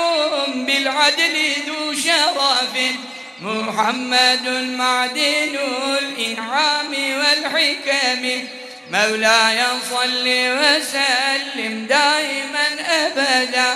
بالعدل ذو شرف. محمد معدن الإنعام والحكم. مولاي صل وسلم دائما أبدا